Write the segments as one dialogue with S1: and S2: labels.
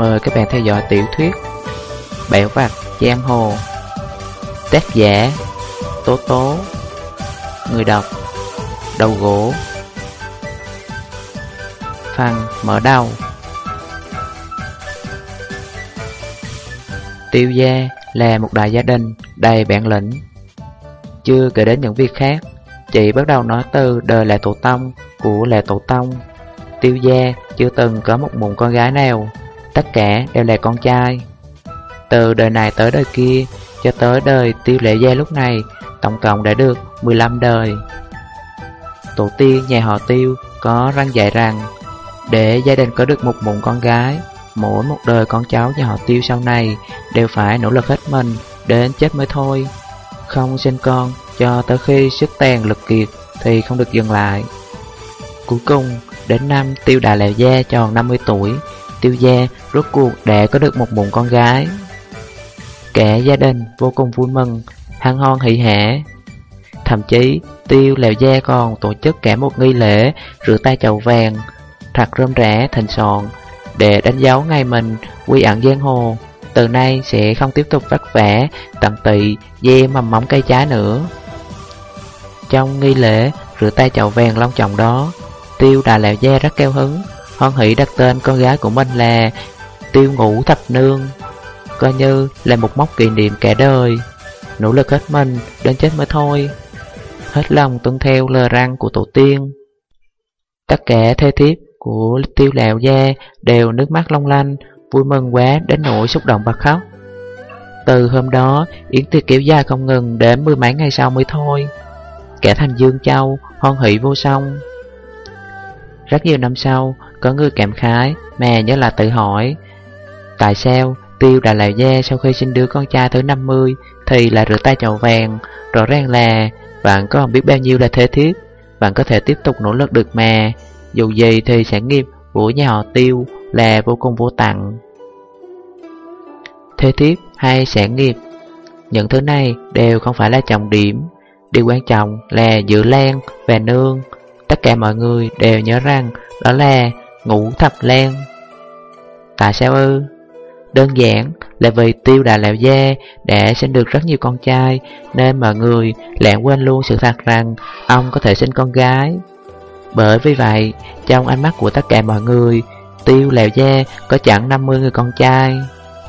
S1: Mời các bạn theo dõi tiểu thuyết Bẻo vặt Giang Hồ. Tác giả Tố Tố. Người đọc Đầu gỗ. Phần mở đầu. Tiêu gia là một đại gia đình đầy bản lĩnh. Chưa kể đến những việc khác, Chị bắt đầu nói từ đời là tổ tông của là tổ tông. Tiêu gia chưa từng có một mụn con gái nào. Tất cả đều là con trai. Từ đời này tới đời kia, Cho tới đời tiêu lệ gia lúc này, Tổng cộng đã được 15 đời. Tổ tiên nhà họ tiêu có răng dạy rằng, Để gia đình có được một mụn con gái, Mỗi một đời con cháu nhà họ tiêu sau này Đều phải nỗ lực hết mình Đến chết mới thôi. Không sinh con cho tới khi sức tàn lực kiệt Thì không được dừng lại. Cuối cùng, Đến năm tiêu đà lệ gia tròn 50 tuổi Tiêu gia rốt cuộc đã có được một mụn con gái. Cả gia đình vô cùng vui mừng, Hăng hon hỷ hả. Thậm chí, tiêu lèo gia còn tổ chức cả một nghi lễ Rửa tay chậu vàng, Thật rơm rã thành sòn Để đánh dấu ngày mình quy ẩn giang hồ. Từ nay sẽ không tiếp tục vất vả, Tận tị dê mầm móng cây trái nữa. Trong nghi lễ rửa tay chậu vàng long trọng đó, Tiêu Đà lèo Gia rất keo hứng. Hoan hỷ đặt tên con gái của mình là Tiêu Ngũ Thập Nương Coi như là một mốc kỷ niệm cả đời. Nỗ lực hết mình đến chết mới thôi. Hết lòng tuân theo lời răng của tổ tiên. Tất cả thê thiếp của Tiêu lão Gia đều nước mắt long lanh Vui mừng quá đến nỗi xúc động bật khóc. Từ hôm đó Yến tiệc kéo dài không ngừng đến mười mấy ngày sau mới thôi. Cả thành Dương Châu hoan hỷ vô song. Rất nhiều năm sau, có người cảm khái, mẹ nhớ là tự hỏi. Tại sao? Tiêu Đà Lào Gia sau khi sinh đứa con trai thứ 50 Thì lại rửa tay chậu vàng Rõ ràng là bạn có không biết bao nhiêu là thế thiết. Bạn có thể tiếp tục nỗ lực được mà. Dù gì thì sản nghiệp của nhà họ Tiêu là vô cùng vô tặng Thế thiết hay sản nghiệp? Những thứ này đều không phải là trọng điểm. Điều quan trọng là giữ lan và nương. Tất cả mọi người đều nhớ rằng đó là ngũ thập lan Tại sao ư? Đơn giản là vì tiêu đà lão gia đã sinh được rất nhiều con trai Nên mọi người lãng quên luôn sự thật rằng ông có thể sinh con gái. Bởi vì vậy, trong ánh mắt của tất cả mọi người Tiêu lão gia có chẳng 50 người con trai.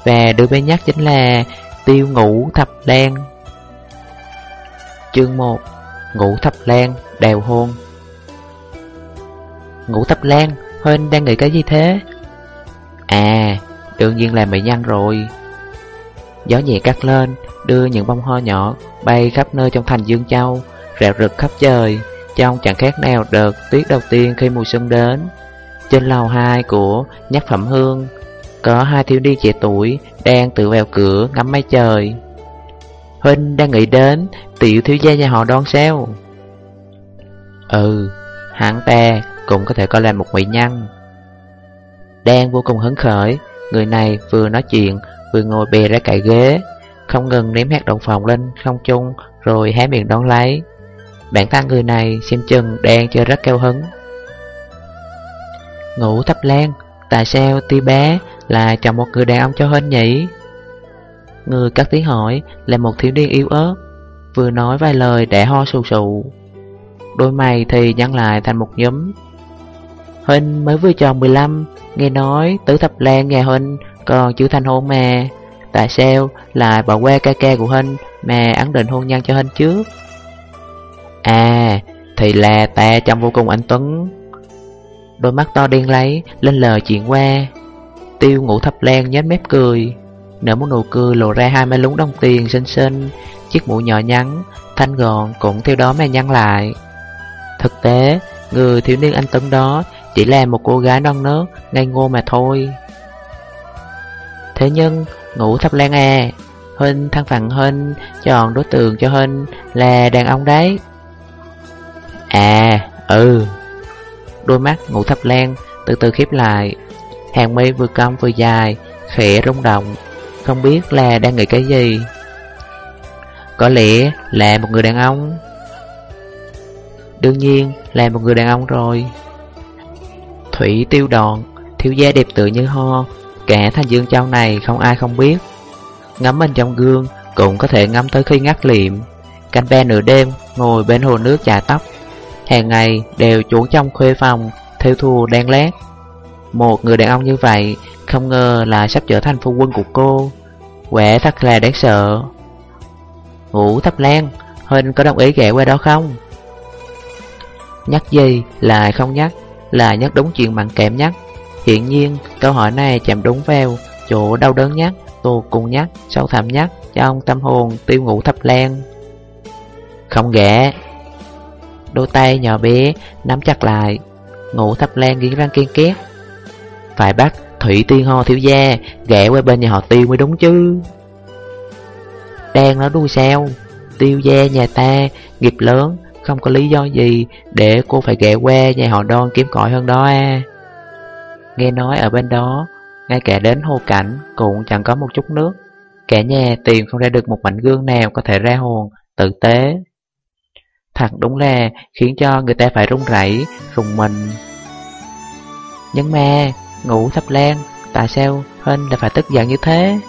S1: Và đứa bé nhất chính là tiêu ngũ thập lan Chương 1 Ngũ thập lan đèo hôn. Ngũ thập lan, Huynh đang nghĩ cái gì thế? À, đương nhiên là mỹ nhân rồi Gió nhẹ cắt lên, đưa những bông hoa nhỏ bay khắp nơi trong thành Dương Châu, rạo rực khắp trời, trong chẳng khác nào đợt tuyết đầu tiên khi mùa xuân đến. Trên lầu 2 của Nhất Phẩm Hương, có hai thiếu niên trẻ tuổi đang tự vào cửa ngắm mây trời. Huynh đang nghĩ đến tiểu thiếu gia nhà họ đoan sao? Ừ, hắn ta cũng có thể coi là một mỹ nhân. Đang vô cùng hứng khởi, người này vừa nói chuyện, vừa ngồi bè ra cạnh ghế, không ngừng ném hạt động phòng lên không chung rồi hé miệng đón lấy. Bản thân người này xem chừng đang chơi rất keo hứng. Ngủ thấp len tại sao ti bé là chồng một người đàn ông cho hên nhỉ? Người cắt tiếng hỏi là một thiếu niên yếu ớt, vừa nói vài lời để ho sù sụ. Đôi mày thì nhăn lại thành một nhóm Huynh mới vừa tròn 15 Nghe nói Tử thập lan nhà Huynh còn chưa thành hôn mà. Tại sao lại bỏ qua ca ca của Huynh Mà ấn định hôn nhân cho Huynh trước À Thì là ta trong vô cùng anh Tuấn. Đôi mắt to đen lấy, Lên lời chuyện qua. Tiêu ngủ thập lan nhếch mép cười, Nở một nụ cười lộ ra hai mươi lúng đồng tiền xinh xinh. Chiếc mũi nhỏ nhắn, Thanh gọn cũng theo đó mà nhăn lại. Thực tế, Người thiếu niên anh Tuấn đó chỉ là một cô gái non nớt, ngây ngô mà thôi. Thế nhưng, ngủ thắp lan à. Huynh thăng phận Huynh chọn đối tượng cho Huynh là đàn ông đấy. À, ừ. Đôi mắt ngủ thắp lan từ từ khép lại. Hàng mi vừa cong vừa dài, khẽ rung động Không biết là đang nghĩ cái gì. Có lẽ là một người đàn ông. Đương nhiên là một người đàn ông rồi. Thủy tiêu đòn, Thiếu gia đẹp tự như ho, kẻ thanh dương châu này không ai không biết. Ngắm mình trong gương, Cũng có thể ngắm tới khi ngắt liệm. Canh be nửa đêm, Ngồi bên hồ nước chà tóc. Hàng ngày đều trốn trong khuê phòng, Theo thù đen lét Một người đàn ông như vậy, Không ngờ là sắp trở thành phu quân của cô. Quẻ thật là đáng sợ. Ngủ thấp lan Huynh có đồng ý ghé qua đó không? Nhắc gì, lại không nhắc. Là nhắc đúng chuyện bằng kém nhắc Hiện nhiên câu hỏi này chạm đúng vào Chỗ đau đớn nhất, Tù cùng nhất, Sâu thẳm nhất Trong tâm hồn tiêu ngủ thấp len. Không ghẻ. Đôi tay nhỏ bé Nắm chặt lại Ngủ thấp len nghiến răng kiên két. Phải bắt Thủy Tiên Ho thiếu gia Ghẻ qua bên nhà họ tiêu mới đúng chứ. Đang nói đuôi sao? Tiêu gia nhà ta Nghiệp lớn không có lý do gì Để cô phải ghé qua nhà họ đoan kiếm cỏi hơn đó à. Nghe nói ở bên đó Ngay cả đến hồ cảnh Cũng chẳng có một chút nước. Cả nhà tìm không ra được một mảnh gương nào Có thể ra hồn tử tế. Thật đúng là khiến cho người ta phải run rẩy, rùng mình. Nhưng mà Ngủ thấp lan Tại sao Hên lại phải tức giận như thế?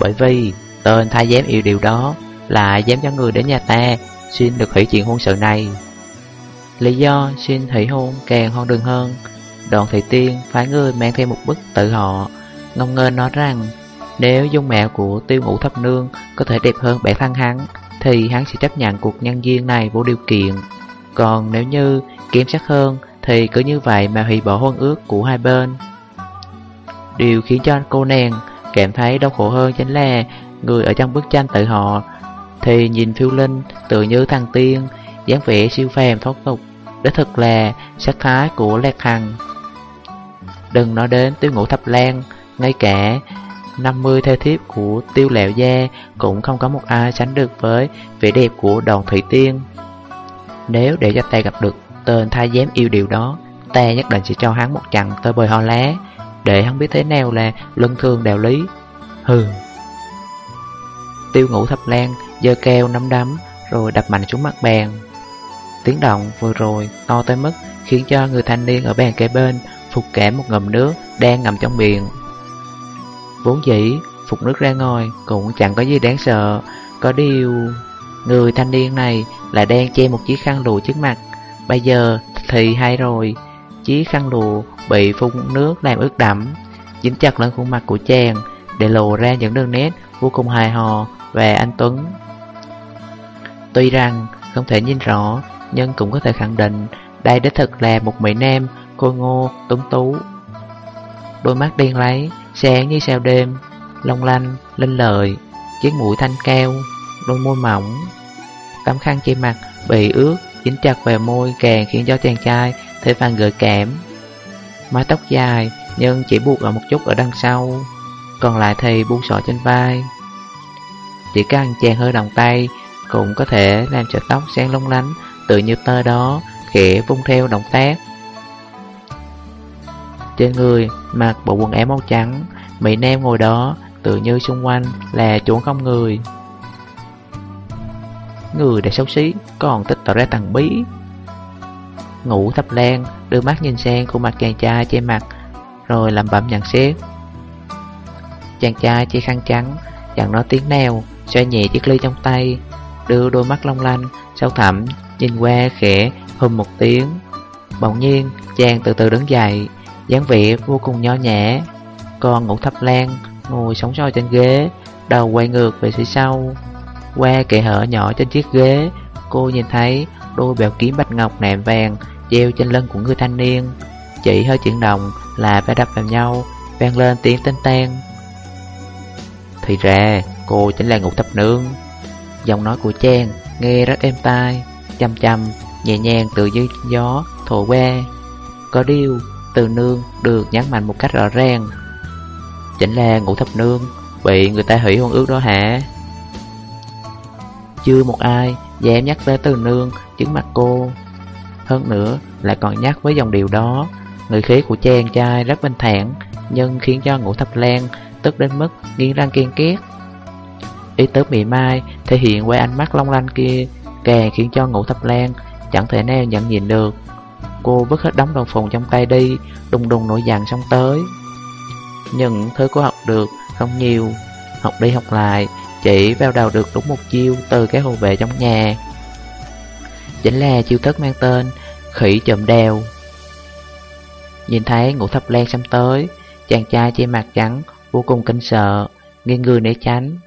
S1: Bởi vì Tên thái giám yêu điều đó Lại dám cho người đến nhà ta Xin được hủy chuyện hôn sự này. Lý do xin hủy hôn càng hoang đường hơn. Đoàn thị tiên phái người mang theo một bức tự họ, Ngông ngơ nói rằng, Nếu dung mạo của tiêu ngũ thấp nương Có thể đẹp hơn bản thân hắn, Thì hắn sẽ chấp nhận cuộc nhân duyên này vô điều kiện. Còn nếu như kém sắc hơn, thì cứ như vậy mà hủy bỏ hôn ước của hai bên. Điều khiến cho cô nàng cảm thấy đau khổ hơn chính là Người ở trong bức tranh tự họ thì nhìn phiêu linh, tự như thằng tiên, dáng vẻ siêu phàm thoát tục. Đó thật là sắc thái của Lạc Hằng. Đừng nói đến tiêu ngũ thập lan, Ngay cả 50 thê thiếp của tiêu lẹo gia Cũng không có một ai sánh được với vẻ đẹp của đoàn thủy tiên. Nếu để cho ta gặp được tên thái giám yêu điều đó, Ta nhất định sẽ cho hắn một trận tơi bời ho lá. Để hắn biết thế nào là luân thương đạo lý. Hừ. Tiêu ngũ thập lan Dơ keo nắm đấm, Rồi đập mạnh xuống mặt bàn. Tiếng động vừa rồi to tới mức Khiến cho người thanh niên ở bàn kế bên Phục kẻ một ngầm nước Đang ngầm trong miệng. Vốn dĩ, Phục nước ra ngồi Cũng chẳng có gì đáng sợ, Có điều Người thanh niên này Là đang che một chiếc khăn lụa trước mặt. Bây giờ thì hay rồi, Chiếc khăn lụa bị phun nước làm ướt đẫm, Dính chặt lên khuôn mặt của chàng Để lộ ra những đường nét vô cùng hài hò về anh Tuấn. Tuy rằng không thể nhìn rõ Nhưng cũng có thể khẳng định Đây đích thực là một mỹ nam cô ngô, tuấn tú Đôi mắt đen lấy Sáng như sao đêm Long lanh, linh lợi Chiếc mũi thanh cao Đôi môi mỏng Tấm khăn trên mặt bị ướt dính chặt vào môi càng khiến cho chàng trai thấy phần gợi cảm. Mái tóc dài nhưng chỉ buộc ở một chút ở đằng sau, còn lại thì buông xõa trên vai. Chỉ cần chàng hơi động tay cũng có thể làm cho tóc sáng lông lánh tự như tơ đó khẽ vung theo động tác. Trên người mặc bộ quần áo màu trắng, Mỹ Nam ngồi đó tự như xung quanh là chốn không người. Người đã xấu xí Còn tích tỏ ra tầng bí Ngủ thập lan Đưa mắt nhìn sang khuôn mặt chàng trai trên mặt Rồi làm bẩm nhận xét Chàng trai che khăn trắng Chẳng nói tiếng nào Xoay nhẹ chiếc ly trong tay Đưa đôi mắt long lanh Sâu thẳm Nhìn qua khẽ hùm một tiếng. Bỗng nhiên, chàng từ từ đứng dậy, dáng vẻ vô cùng nho nhã. Còn ngủ thập lan Ngồi sóng soi trên ghế, Đầu quay ngược về phía sau. Qua kệ hở nhỏ trên chiếc ghế, Cô nhìn thấy đôi bèo kiếm bạch ngọc nạm vàng Treo trên lưng của người thanh niên. Chỉ hơi chuyển động là phải đập vào nhau, Vang lên tiếng tên tan Thì ra, cô chính là ngục thập nương. Giọng nói của Trang nghe rất êm tai Chầm chầm, nhẹ nhàng từ dưới gió thổi qua Có điều, từ nương được nhấn mạnh một cách rõ ràng. Chính là ngũ thập nương Bị người ta hủy hôn ước đó hả? Chưa một ai dám nhắc tới từ nương trước mặt cô. Hơn nữa lại còn nhắc với dòng điều đó. Người khí của chàng trai rất bình thản Nhưng khiến cho ngũ thập lan tức đến mức nghiêng răng kiên két Ý tứ mị mai, thể hiện qua ánh mắt long lanh kia Càng khiến cho ngũ thập lan, chẳng thể nào nhận nhìn được. Cô vứt hết đống đồng phùng trong tay đi, Đùng đùng nổi giận xong tới. Những thứ cô học được không nhiều, Học đi học lại, Chỉ vào đầu được đúng một chiêu từ cái hồ vệ trong nhà. Chính là chiêu thức mang tên, Khỉ chậm đèo. Nhìn thấy ngũ thập lan xăm tới, Chàng trai che mặt trắng, Vô cùng kinh sợ, Nghiêng người né tránh.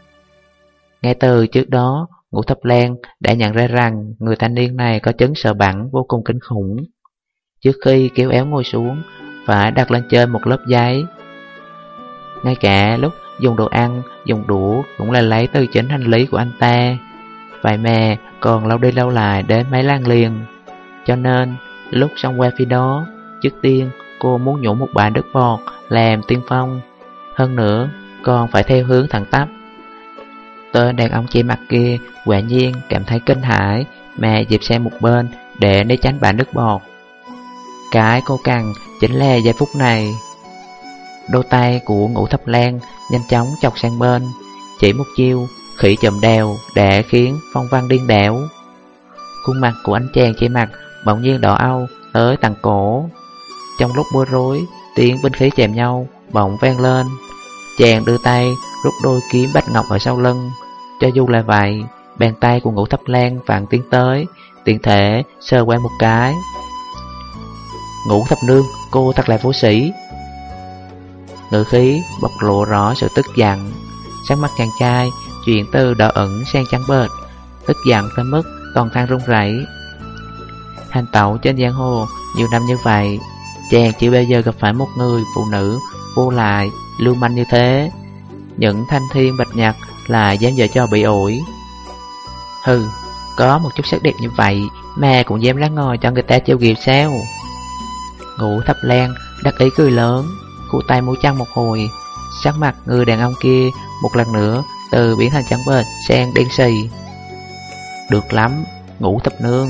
S1: Ngay từ trước đó Ngũ thập lan đã nhận ra rằng Người thanh niên này có chứng sợ bắn vô cùng kinh khủng. Trước khi kéo éo ngồi xuống Phải đặt lên trên một lớp giấy. Ngay cả lúc dùng đồ ăn, dùng đũa Cũng là lấy từ chính hành lý của anh ta. Vậy mà còn lâu đi lâu lại đến mấy lan liền. Cho nên lúc xong qua phía đó Trước tiên cô muốn nhổ một bãi đất bọt làm tiên phong. Hơn nữa còn phải theo hướng thẳng tắp. Tên đàn ông che mặt kia quả nhiên cảm thấy kinh hãi. Mà dịp sang một bên để né tránh bãi nước bọt. Cái cô cần chính là giây phút này. Đôi tay của ngũ thập lan nhanh chóng chọc sang bên Chỉ một chiêu khỉ chồm đèo đã khiến phong văn điên đảo. Khuôn mặt của anh chàng che mặt bỗng nhiên đỏ âu tới tầng cổ. Trong lúc bối rối, tiếng binh khí chèm nhau bỗng vang lên. Chàng đưa tay rút đôi kiếm bạch ngọc ở sau lưng. Cho dù là vậy, bàn tay của ngũ thập lan vàng tiến tới Tiện thể sơ qua một cái. Ngũ thập nương, cô thật là vô sĩ Ngữ khí bộc lộ rõ sự tức giận. Sắc mắt chàng trai chuyển từ đỏ ẩn sang trắng bệt Tức giận tới mức toàn thân run rẩy. Hành tẩu trên giang hồ nhiều năm như vậy Chàng chỉ bao giờ gặp phải một người phụ nữ vô lại, lưu manh như thế. Những thanh thiên bạch nhật là dám giờ cho bị ổi Hừ, có một chút sắc đẹp như vậy Mà cũng dám lắng ngồi cho người ta trêu ghẹo sao? Ngủ thấp len, đắc ý cười lớn Cụ tay mũi chăn một hồi Sắc mặt người đàn ông kia Một lần nữa từ biến thành trắng bệt sang đen xì. Được lắm, ngủ thập nương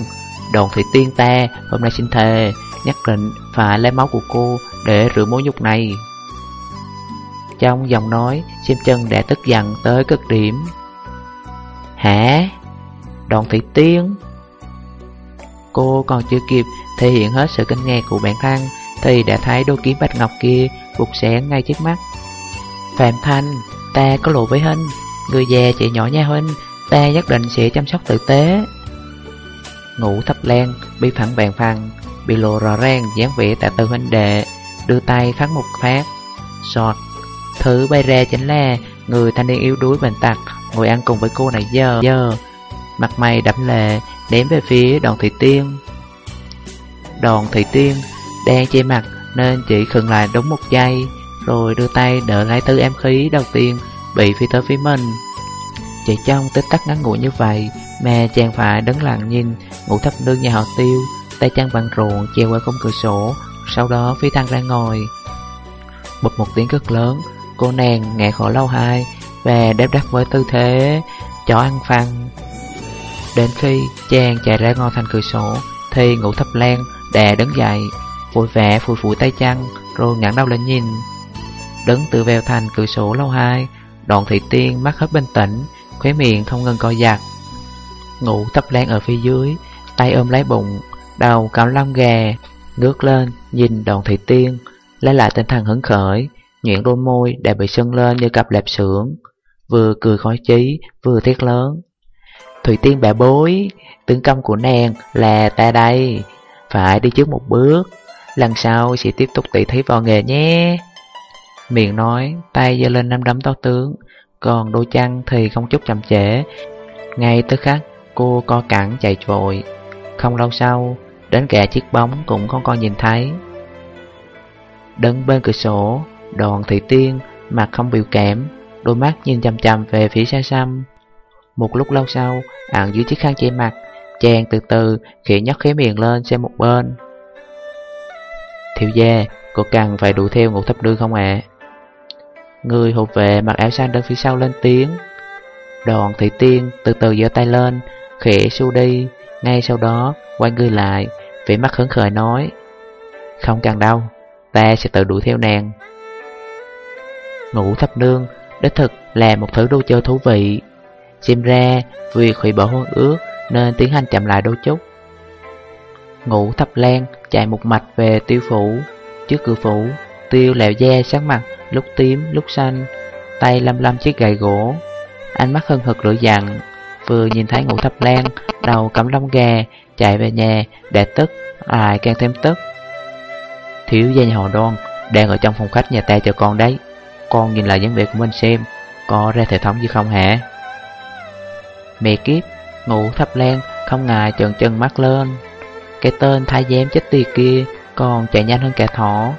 S1: đồn thủy tiên ta hôm nay xin thề Nhất định phải lấy máu của cô Để rửa mối nhục này. Trong giọng nói Xem chân đã tức giận tới cực điểm. Hả? Đoàn Thị tiên? Cô còn chưa kịp thể hiện hết sự kinh ngạc của bản thân Thì đã thấy đôi kiếm bạch ngọc kia bục sáng ngay trước mắt. Phạm Thanh, ta có lộ với Hinh. Người già chị nhỏ nha Huynh Ta nhất định sẽ chăm sóc tử tế. Ngủ thấp len Bị phẳng bàn phẳng Bị lộ rõ ràng dáng vẻ tạ từ huynh đệ Đưa tay phát một phát. Sọt Thứ bay ra chính là Người thanh niên yếu đuối bệnh tật Ngồi ăn cùng với cô này giờ. Giờ, Mặt mày đẫm lệ Ném về phía đoàn thị tiên. Đoàn thị tiên Đang che mặt Nên chỉ khừng lại đúng một giây, Rồi đưa tay đỡ lấy tư em khí đầu tiên Bị phi tới phía mình. Chỉ trong tích tắc ngắn ngủi như vậy Mà chàng phải đứng lặng nhìn Ngủ thấp nương nhà họ tiêu, Tay chân bằng ruộng treo qua khung cửa sổ, Sau đó phi thăng ra ngồi. Bụt một tiếng cực lớn Cô nàng ngã khỏi lâu hai Và đáp đáp với tư thế Chó ăn phăng. Đến khi chàng chạy ra ngồi thành cửa sổ Thì ngủ thấp lan đè đứng dậy Vội vẽ phủi phủi tay chăn, Rồi ngẩng đầu lên nhìn. Đứng từ vèo thành cửa sổ lâu hai Đoạn thị tiên mắt hết bình tĩnh Khóe miệng không ngừng co giặt. Ngủ thấp lan ở phía dưới Tay ôm lấy bụng Đầu cạo lông gà Ngước lên nhìn đoạn thị tiên Lấy lại tinh thần hứng khởi. Nhuyễn đôi môi đã bị sưng lên như cặp lẹp sưởng Vừa cười khói chí, Vừa thiết lớn. Thủy tiên bẻ bối, Tướng công của nàng là ta đây, Phải đi trước một bước, Lần sau sẽ tiếp tục tỉ thí vào nghề nhé. Miệng nói, Tay giơ lên năm đấm to tướng, Còn đôi chân thì không chút chậm trễ. Ngay tức khắc, cô co cẳng chạy vội. Không lâu sau, Đến cả chiếc bóng cũng không còn nhìn thấy. Đứng bên cửa sổ Đoàn thị tiên Mặt không biểu cảm Đôi mắt nhìn chằm chằm về phía xa xăm Một lúc lâu sau Ẩn dưới chiếc khăn che mặt, Chàng từ từ khỉ nhấc khế miệng lên xem một bên. Thiếu gia Cô cần phải đuổi theo ngũ thập đương không ạ? Người hộ vệ mặc áo xanh đứng phía sau lên tiếng. Đoàn thị tiên từ từ giơ tay lên, Khẽ su đi. Ngay sau đó, quay người lại, Vẻ mắt hứng khởi nói, Không cần đâu, Ta sẽ tự đuổi theo nàng. Ngũ thập nương Đích thực là một thứ đồ chơi thú vị. Xem ra vì hủy bỏ hôn ước Nên tiến hành chậm lại đôi chút. Ngũ thập lan chạy một mạch về tiêu phủ. Trước cửa phủ tiêu lẹo da sáng mặt lúc tím lúc xanh Tay lăm lăm chiếc gậy gỗ. Ánh mắt hân hực lửa dặn, Vừa nhìn thấy ngũ thập lan Đầu cắm lông gà Chạy về nhà Để tức Ai càng thêm tức. Thiếu gia nhà họ đoan Đang ở trong phòng khách nhà ta chờ con đấy. Con nhìn lại dáng vẻ của mình xem, Có ra thể thống gì không hả? Mẹ kiếp, ngủ thắp lan Không ngại trợn chân mắt lên. Cái tên thái giám chết tiệt kia Còn chạy nhanh hơn cả thỏ.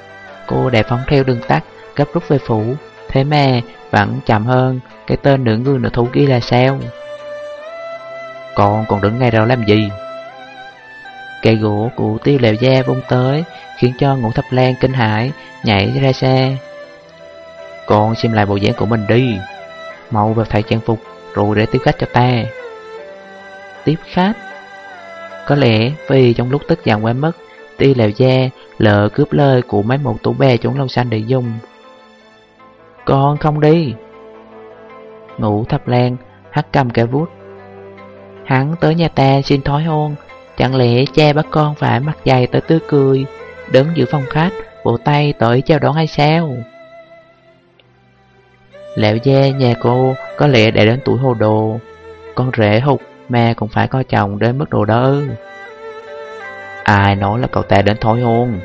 S1: Cô đã phóng theo đường tắt, Gấp rút về phủ. Thế mà vẫn chậm hơn, Cái tên nửa người nửa thú kia là sao? Con còn đứng ngay đó làm gì? Cây gỗ của tiêu lèo da vung tới, Khiến cho ngũ thập lan kinh hãi, Nhảy ra xe con xem lại bộ dáng của mình đi. Mau vào thay trang phục, Rồi để tiếp khách cho ta. Tiếp khách? Có lẽ vì trong lúc tức giận quá mất Ti lèo da lỡ cướp lời của mấy một tủ bè trốn lâu xanh để dùng. Con không đi. Ngủ thập lan Hắt cầm cái vút Hắn tới nhà ta xin thói hôn. Chẳng lẽ cha bắt con phải mặt dày tới tươi cười, Đứng giữa phòng khách Bộ tay tới chào đón hay sao? Lão gia nhà cô Có lẽ đã đến tuổi hồ đồ. Con rể hụt Mà cũng phải coi chồng đến mức độ đó Ai nói là cậu ta đến thối hôn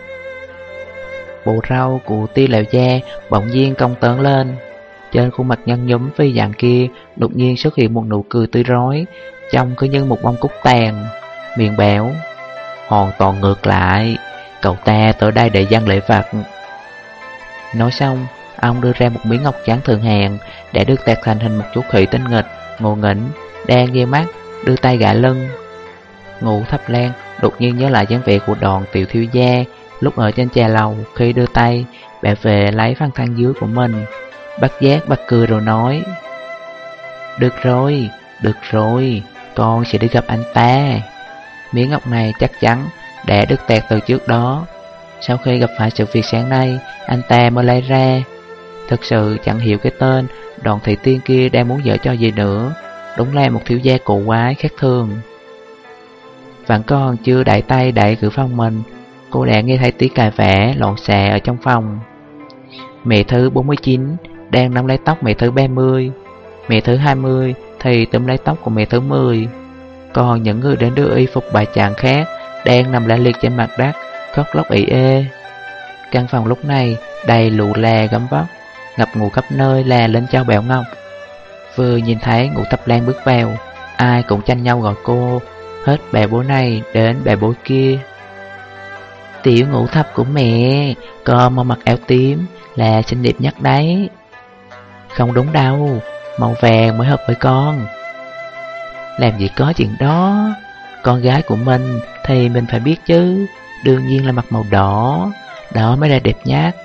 S1: Bộ rau của ti lão gia bỗng nhiên cong tớn lên. Trên khuôn mặt nhăn nhúm phi dạng kia, Đột nhiên xuất hiện một nụ cười tươi rói, Trông cứ như một bông cúc tàn. Miệng béo Hoàn toàn ngược lại, Cậu ta tới đây để dân lễ vật Nói xong Ông đưa ra một miếng ngọc trắng thường hàng Để được tạc thành hình một chú khỉ tinh nghịch Ngộ nghỉnh, Đang ghê mắt Đưa tay gã lưng Ngủ thấp lan Đột nhiên nhớ lại dáng vẻ của đoàn tiểu thiếu gia Lúc ở trên trà lầu, khi đưa tay, bẻ về lấy văn thang dưới của mình. Bắt giác bắt cười rồi nói Được rồi, được rồi, con sẽ đi gặp anh ta. Miếng ngọc này chắc chắn đã được tẹt từ trước đó. Sau khi gặp phải sự việc sáng nay, anh ta mới lấy ra. Thực sự chẳng hiểu cái tên, đoàn thị tiên kia đang muốn dở cho gì nữa. Đúng là một thiếu gia cổ quái khác thường. Vẫn còn chưa đẩy tay đẩy cửa phòng mình, Cô đã nghe thấy tiếng cài vẽ loạn xạ ở trong phòng. Mẹ thứ 49 đang nắm lấy tóc mẹ thứ 30 Mẹ thứ 20 thì tấm lấy tóc của mẹ thứ 10 Còn những người đến đưa y phục bài chàng khác Đang nằm lại liệt trên mặt đất, Khóc lóc ỉ ê. Căn phòng lúc này đầy lụ lè gấm vóc. Ngập ngủ khắp nơi là lên trao bẻo ngọc. Vừa nhìn thấy ngủ thập lan bước vào, Ai cũng tranh nhau gọi cô, Hết bè bố này đến bè bố kia. Tiểu ngũ thập của mẹ Con màu mặc áo tím, Là xinh đẹp nhất đấy. Không đúng đâu, Màu vàng mới hợp với con. Làm gì có chuyện đó, Con gái của mình Thì mình phải biết chứ, Đương nhiên là mặc màu đỏ, Đó mới là đẹp nhất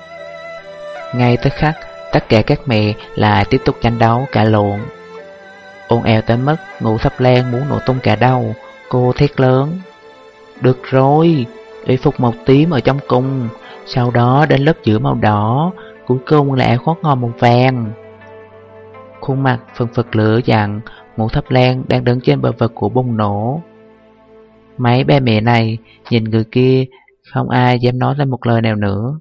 S1: Ngay tới khắc Tất cả các mẹ là tiếp tục tranh đấu cả lộn Ôn eo tới mức ngủ sắp lan muốn nổ tung cả đầu Cô thét lớn Được rồi y phục màu tím ở trong cung, sau đó đến lớp giữa màu đỏ, cuối cùng là áo khoác ngò màu vàng. Khuôn mặt phần phật lửa dặn, ngũ thấp lan đang đứng trên bờ vực của bùng nổ. Mấy ba mẹ này nhìn người kia, không ai dám nói ra một lời nào nữa.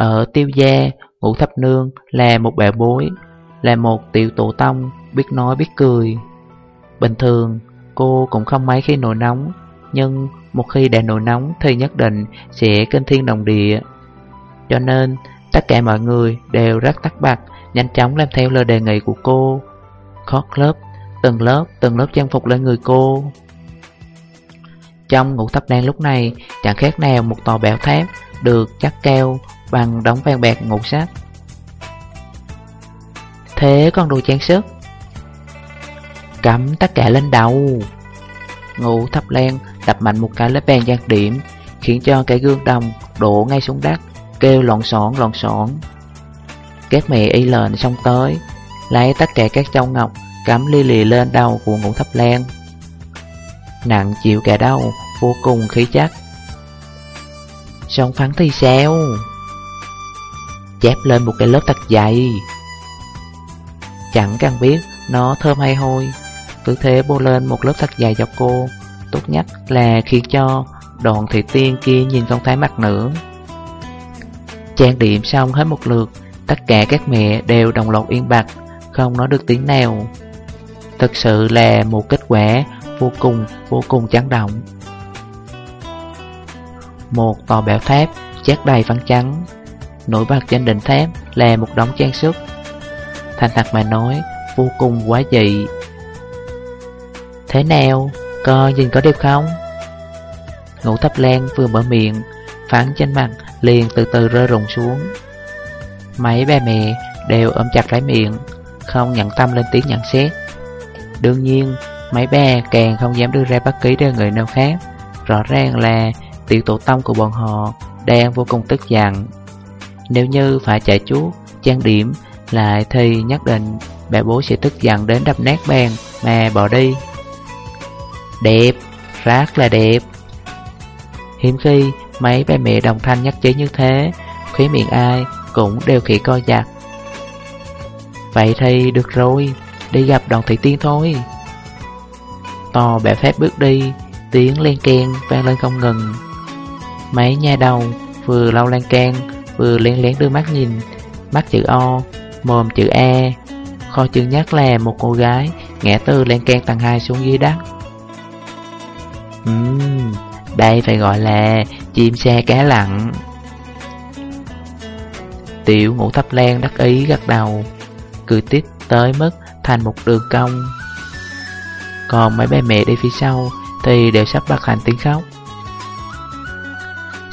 S1: Ở tiêu gia, ngũ thập nương là một bẻ bối, là một tiểu tổ tông, biết nói biết cười. Bình thường, cô cũng không mấy khi nổi nóng, nhưng một khi đã nổi nóng thì nhất định sẽ kinh thiên đồng địa. Cho nên, tất cả mọi người đều rất tắc bạc, nhanh chóng làm theo lời đề nghị của cô. Khót lớp, từng lớp, từng lớp trang phục lên người cô. Trong ngũ thập đen lúc này, chẳng khác nào một tòa bèo tháp được chắc keo bằng đống vàng bạc ngũ sắc. Thế con đồ trang sức Cắm tất cả lên đầu Ngũ thấp len đập mạnh một cái lớp vàng giang điểm, khiến cho cái gương đồng đổ ngay xuống đất, kêu lọn xỏn lọn xỏn. Các mẹ y lệnh xong tới, lấy tất cả các châu ngọc cắm li lì lên đầu của ngũ thấp len Nặng chịu cả đau vô cùng khí chắc. Sống phấn thì sao? Chép lên một cái lớp thật dày. Chẳng cần biết nó thơm hay hôi, cứ thế bô lên một lớp thật dày cho cô. Tốt nhất là khiến cho đoàn thị tiên kia nhìn không thấy mặt nữa Trang điểm xong hết một lượt Tất cả các mẹ đều đồng loạt yên bặt Không nói được tiếng nào Thực sự là một kết quả vô cùng vô cùng chấn động một tòa bảo tháp chát đầy phấn trắng Nổi bật trên đỉnh tháp là một đống trang sức. Thành thật mà nói, Vô cùng quá dị. Thế nào? Coi nhìn có đẹp không? Ngũ thập lan vừa mở miệng, Phán trên mặt liền từ từ rơi rụng xuống. Mấy ba mẹ đều ôm chặt lấy miệng, Không nhận tâm lên tiếng nhận xét. Đương nhiên, Mấy ba càng không dám đưa ra bất kỳ đề người nào khác. Rõ ràng là tiểu tổ tông của bọn họ đang vô cùng tức giận. Nếu như phải chạy chuốt, trang điểm lại thì nhất định bà bố sẽ tức giận đến đập nát bàn mà bỏ đi. Đẹp, rất là đẹp. Hiếm khi mấy bà mẹ đồng thanh nhắc chế như thế Khóe miệng ai cũng đều khỉ co giặt Vậy thì được rồi, đi gặp đoàn thị tiên thôi. To bẻ phép bước đi, tiếng len keng vang lên không ngừng. Mấy nha đầu vừa lau lan can vừa lén lén đưa mắt nhìn. Mắt chữ O, mồm chữ E. Kho chừng nhắc là một cô gái ngã từ lan can tầng 2 xuống dưới đất. Ừm, đây phải gọi là chim xe cá lặng Tiểu ngũ thấp len đắc ý gật đầu Cười tít tới mức thành một đường cong. Còn mấy bé mẹ đi phía sau Thì đều sắp bắt hành tiếng khóc.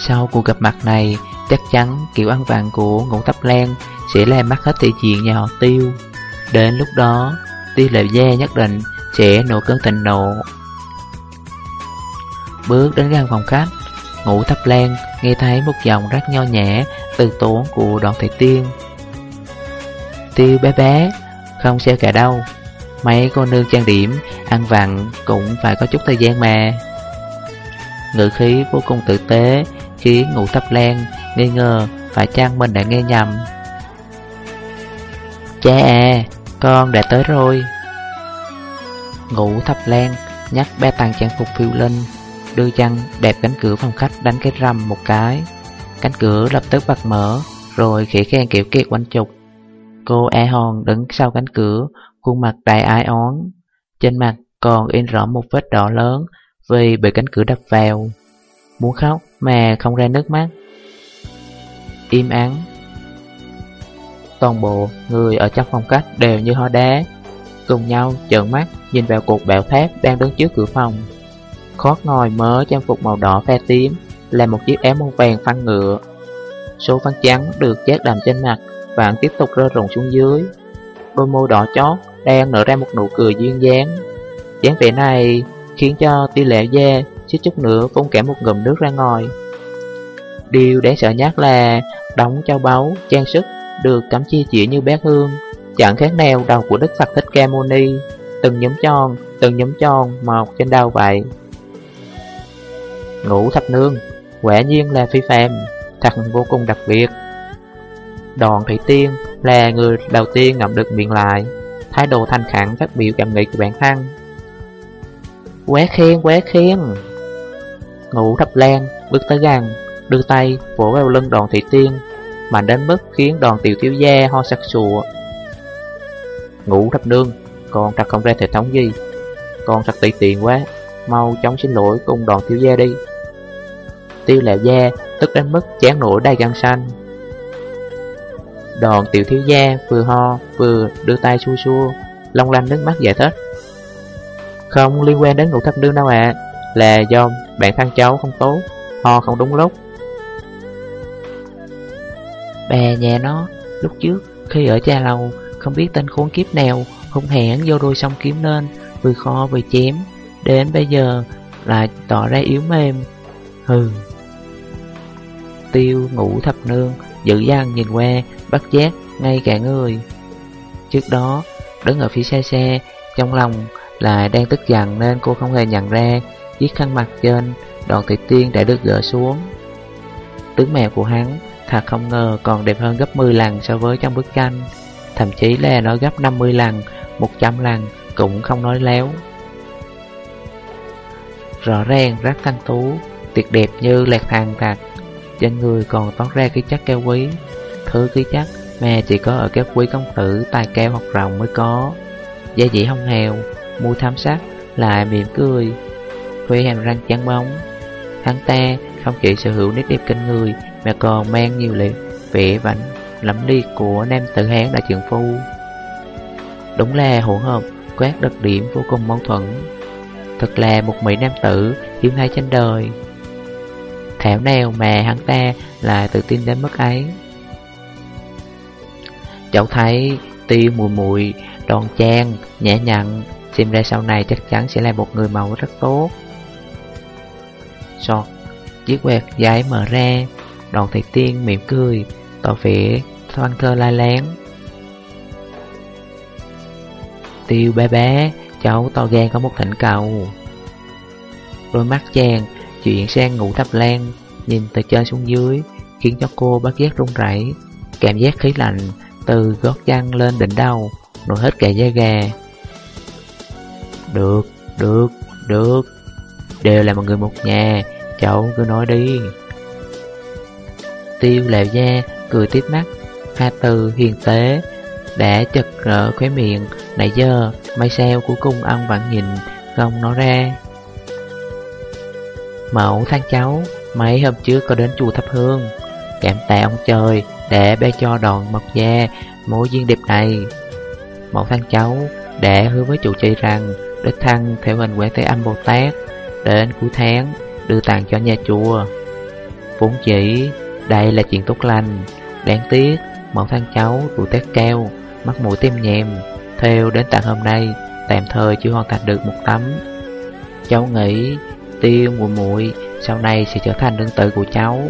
S1: Sau cuộc gặp mặt này, Chắc chắn kiểu ăn vàng của ngũ thấp len Sẽ làm mất hết thị diện nhà họ tiêu. Đến lúc đó, Tiêu lệ gia nhất định Sẽ nổi cơn thịnh nộ. Bước đến gần phòng khách, ngũ thấp lan nghe thấy một giọng rất nho nhã Từ tốn của đoàn thị tiên. Tiêu bé bé, Không sao cả đâu. Mấy cô nương trang điểm, Ăn vặn cũng phải có chút thời gian mà. Ngữ khí vô cùng tử tế Khiến ngủ thấp len Nghi ngờ phải chăng mình đã nghe nhầm Cha à Con đã tới rồi Ngủ thấp len Nhắc bé tàng trang phục phiêu linh đưa chân đẹp cánh cửa phòng khách đánh cái rầm một cái. Cánh cửa lập tức bật mở, rồi khỉ khen kiểu kiệt quanh trục. Cô e hòn đứng sau cánh cửa, khuôn mặt đầy ai oán. Trên mặt còn in rõ một vết đỏ lớn vì bị cánh cửa đập vào. Muốn khóc mà không ra nước mắt. Im ắng. Toàn bộ người ở trong phòng khách đều như hoa đá, cùng nhau trợn mắt nhìn vào cột bạo thép đang đứng trước cửa phòng. Khót ngồi mớ trang phục màu đỏ phe tím Là một chiếc áo màu vàng phăng ngựa Số phấn trắng được chát đầm trên mặt Và tiếp tục rơi rụng xuống dưới Đôi môi đỏ chót đang nở ra một nụ cười duyên dáng dáng vẻ này khiến cho tỷ lệ da Chứ chút nữa phun cả một ngụm nước ra ngoài Điều đáng sợ nhất là đóng châu báu, trang sức được cắm chia chỉ như bé hương Chẳng khác nào đầu của Đức Phật Thích Ca Mâu Ni Từng nhóm tròn, từng nhóm tròn mọc trên đầu vậy Ngũ thập nương, quả nhiên là phi phàm, thật vô cùng đặc biệt. Đoàn Thủy Tiên là người đầu tiên ngậm được miệng lại, thái độ thành khẳng phát biểu cảm nghĩ của bản thân. Quá khen, quá khen. Ngũ thập lan bước tới gần, đưa tay vỗ vào lưng đoàn thị Tiên, mà đến mức khiến đoàn tiểu thiếu gia ho sặc sụa. Ngũ thập nương, con thật không ra thể thống gì, con thật tỷ tiện quá, mau chóng xin lỗi cùng đoàn thiếu gia đi. Tiêu lệ gia tức đến mức chán nổi đầy gan xanh Đoàn tiểu thiếu gia vừa ho vừa đưa tay xua xua Long lanh nước mắt giải thích Không liên quan đến Ngũ Thập nương đâu ạ Là do bạn thân cháu không tốt, Ho không đúng lúc. Bè nhà nó, lúc trước, khi ở cha lầu, Không biết tên khốn kiếp nào, hung hãn vô đôi sông kiếm lên Vừa kho vừa chém. Đến bây giờ, lại tỏ ra yếu mềm. Hừ. Tiêu ngủ thập nương Dự gian nhìn qua Bắt giác, ngay cả người. Trước đó, đứng ở phía xa xa, Trong lòng là đang tức giận Nên cô không hề nhận ra Chiếc khăn mặt trên Đoàn thị tiên đã được gỡ xuống. Tướng mèo của hắn Thật không ngờ còn đẹp hơn gấp 10 lần so với trong bức tranh. Thậm chí là nói gấp 50 lần 100 lần cũng không nói léo. Rõ ràng rất thanh tú Tuyệt đẹp như lạc thang thật Trên người còn toát ra cái chất cao quý. Thứ khí chất mà chỉ có ở các quý công tử tài cao hoặc rồng mới có. Da dĩ hồng hèo, mua thám sắc, lại mỉm cười với hàm răng trắng bóng. Hắn ta không chỉ sở hữu nét đẹp kinh người Mà còn mang nhiều lệ vẻ vảnh lẫm ly của nam tử Hán đại trưởng phu. Đúng là hỗn hợp quát đặc điểm vô cùng mâu thuẫn. Thật là một mỹ nam tử hiếm hay trên đời. Thảo nào mà hắn ta là tự tin đến mức ấy? Cháu thấy tiêu mùi mùi, đòn trang, nhẹ nhặn Xem ra sau này chắc chắn sẽ là một người mẫu rất tốt. Sọt, chiếc quẹt giấy mở ra Đoàn thị tiên mỉm cười, tỏ vẻ thoang thơ lai láng Tiêu bé bé, cháu to gan có một thỉnh cầu. Đôi mắt chàng chuyển sang ngủ thập lan Nhìn từ trên xuống dưới Khiến cho cô bất giác run rẩy. Cảm giác khí lạnh từ gót chân lên đỉnh đầu Nổi hết cả da gà. Được, được, được. Đều là một người một nhà. Cháu cứ nói đi. Tiêu lẹo da cười tiếp mắt. Pha từ hiền tế, Đã chật rỡ khóe miệng. Nãy giờ, May sao cuối cùng ông vẫn nhìn Không nói ra. Mẫu thang cháu, Mấy hôm trước có đến chùa thắp hương. Cảm tạ ông trời Để bé cho đòn mọc da, Mối duyên đẹp này. Mẫu thang cháu để hứa với chủ trì rằng, Đích thăng theo hình quẻ Thế Âm Bồ Tát. Đến cuối tháng Đưa tặng cho nhà chùa. Vốn chỉ Đây là chuyện tốt lành Đáng tiếc Mẫu thân cháu tuổi tác cao Mắt mũi tim nhèm. Theo đến tận hôm nay Tạm thời chưa hoàn thành được một tấm. Cháu nghĩ Tiêu mùi muội sau này sẽ trở thành đương tự của cháu.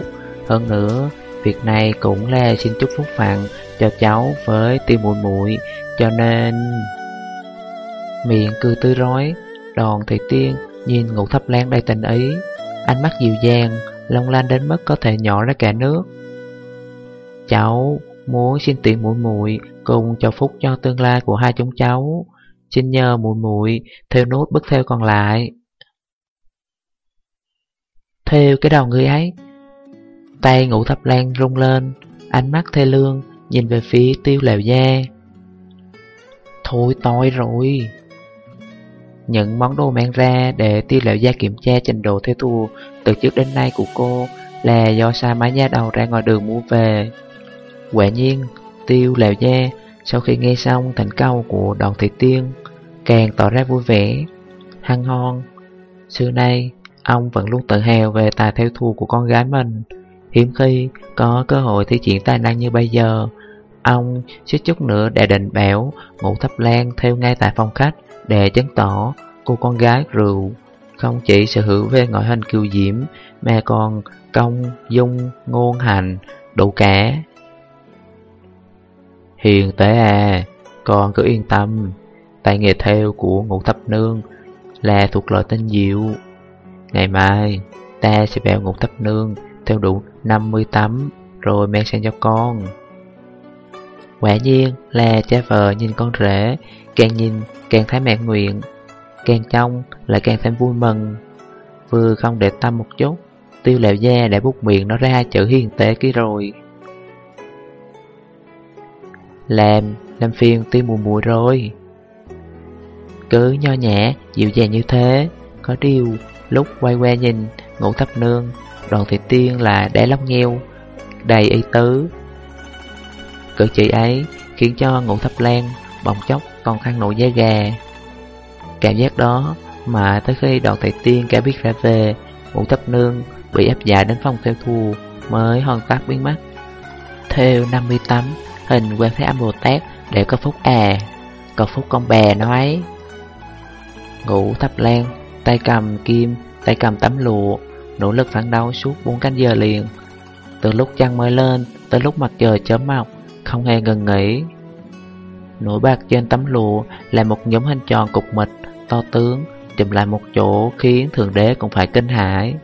S1: Hơn nữa, việc này cũng là xin chúc phúc phận cho cháu với tiêu muội muội, cho nên miệng cười tươi rói, đòn thầy tiên nhìn ngủ thấp lan đầy tình ý, ánh mắt dịu dàng, long lanh đến mức có thể nhỏ ra cả nước. Cháu muốn xin tiện muội muội cùng cho phúc cho tương lai của hai chúng cháu. Xin nhờ muội muội theo nốt bức theo còn lại. Theo cái đầu người ấy Tay ngủ thập lan rung lên Ánh mắt thê lương Nhìn về phía tiêu lèo da Thôi tôi rồi những món đồ mang ra Để tư liệu gia kiểm tra trình độ theo thù Từ trước đến nay của cô Là do sai máy da đầu ra ngoài đường mua về. Quả nhiên, Tiêu lèo da Sau khi nghe xong thành câu của đoàn thị tiên, Càng tỏ ra vui vẻ, Hăng hon. Xưa nay, Ông vẫn luôn tự hào về tài theo thù của con gái mình. Hiếm khi có cơ hội thi triển tài năng như bây giờ, Ông suýt chút nữa đã định bảo ngủ thấp lan theo ngay tại phòng khách. Để chứng tỏ cô con gái rượu Không chỉ sở hữu về ngoại hình kiều diễm Mà còn công, dung, ngôn hành, đủ cả. Hiền tế à, con cứ yên tâm Tài nghề theo của ngũ thập nương là thuộc loại tinh diệu. Ngày mai ta sẽ bèo ngục thấp nương Theo đủ 50 tấm Rồi mang sang cho con. Quả nhiên là cha vợ nhìn con rể Càng nhìn càng thấy mẹ nguyện Càng trong lại càng thêm vui mừng. Vừa không để tâm một chút Tiêu lẹo da đã bút miệng nó ra chữ hiền tế kia rồi. Làm, làm phiền tiêu mùi mùi rồi. Cứ nho nhã, dịu dàng như thế Có điều Lúc quay qua nhìn ngủ thấp nương Đoàn thị tiên là đá lóc nheo Đầy ý tứ. Cử chỉ ấy khiến cho ngũ thập lan Bỗng chốc còn khăn nổi da gà. Cảm giác đó mà tới khi đoàn thầy tiên cả biết ra về Ngũ thập nương bị ép giải đến phòng theo thù Mới hoàn tất biến mất. Theo 58 hình quan thế âm Bồ Tát để có phúc à Có phúc con bè nói Ngũ thập lan tay cầm kim tay cầm tấm lụa, nỗ lực phản đấu suốt 4 canh giờ liền. Từ lúc trăng mới lên tới lúc mặt trời chớm mọc, không hề ngừng nghỉ. Nổi bạc trên tấm lụa là một nhóm hình tròn cục mịch, to tướng, chùm lại một chỗ khiến thượng đế cũng phải kinh hãi.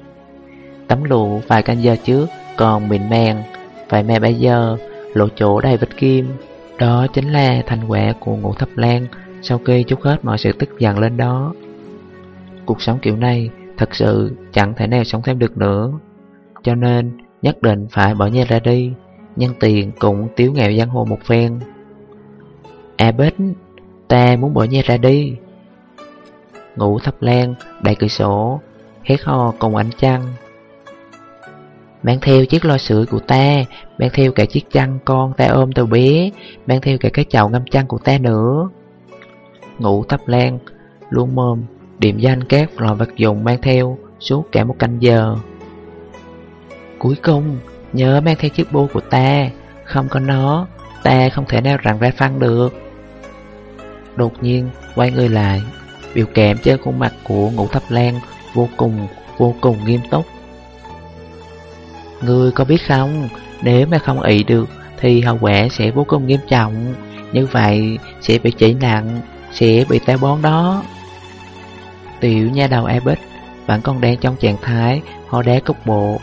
S1: Tấm lụa vài canh giờ trước còn mịn màng, vài mà bây giờ lộ chỗ đầy vết kim. Đó chính là thành quả của ngũ thập lan sau khi chút hết mọi sự tức giận lên đó. Cuộc sống kiểu này Thật sự chẳng thể nào sống thêm được nữa Cho nên Nhất định phải bỏ nhà ra đi Nhân tiền cũng tiếu nghèo giang hồ một phen. À bích Ta muốn bỏ nhà ra đi. Ngủ thập lan, Đại cửa sổ Hét ho cùng ánh trăng. Mang theo chiếc lo sưởi của ta, Mang theo cả chiếc chăn con ta ôm từ bé, Mang theo cả cái chậu ngâm chăn của ta nữa. Ngủ thấp lan, Luôn mồm, Điểm danh các loại vật dụng mang theo Suốt cả một canh giờ. Cuối cùng Nhớ mang theo chiếc bô của ta. Không có nó Ta không thể nào rằng ra phăng được. Đột nhiên quay người lại Biểu kèm trên khuôn mặt của ngũ thập lan Vô cùng, vô cùng nghiêm túc. Ngươi có biết không Nếu mà không ị được Thì hậu quả sẽ vô cùng nghiêm trọng. Như vậy sẽ bị chỉ nặng Sẽ bị ta bón đó. Tiểu nha đầu Abit Vẫn còn đang trong trạng thái Ho đá cục bộ.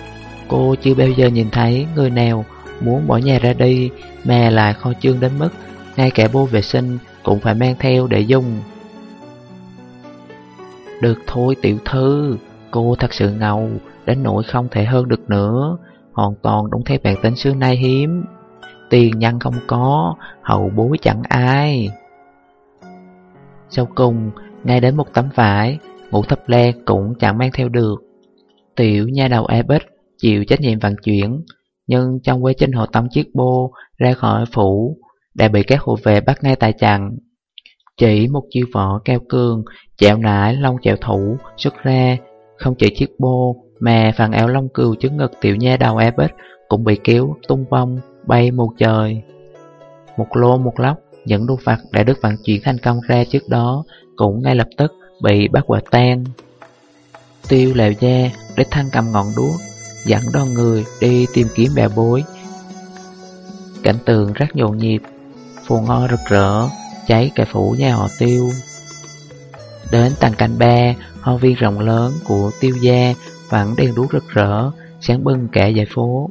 S1: Cô chưa bao giờ nhìn thấy người nào Muốn bỏ nhà ra đi, Mà lại kho trương đến mức Ngay cả bô vệ sinh cũng phải mang theo để dùng. Được thôi tiểu thư, Cô thật sự ngầu, Đến nỗi không thể hơn được nữa, Hoàn toàn đúng theo bản tính xưa nay hiếm. Tiền nhân không có, Hậu bối chẳng ai. Sau cùng, Ngay đến một tấm vải, Ngũ thập le cũng chẳng mang theo được. Tiểu nha đầu Abed Chịu trách nhiệm vận chuyển, Nhưng trong quá trình hộ tống chiếc bô Ra khỏi phủ, Đã bị các hộ vệ bắt ngay tại chặn Chỉ một chiêu võ cao cường, Chẹo nải long chẹo thủ xuất ra. Không chỉ chiếc bô, Mà phần áo long cừu trước ngực tiểu nha đầu Abed Cũng bị kéo tung vong, Bay một trời. Một lô một lóc, Những đồ vật đã được vận chuyển thành công ra trước đó Cũng ngay lập tức bị bắt quả tang. Tiêu lèo da để thăng cầm ngọn đuốc Dẫn đoàn người đi tìm kiếm bè bối. Cảnh tường rất nhộn nhịp, Phù ngo rực rỡ, Cháy cả phủ nhà họ tiêu. Đến tầng canh ba Hoa viên rộng lớn của tiêu gia Vẫn đèn đuốc rực rỡ, Sáng bưng cả dãy phố.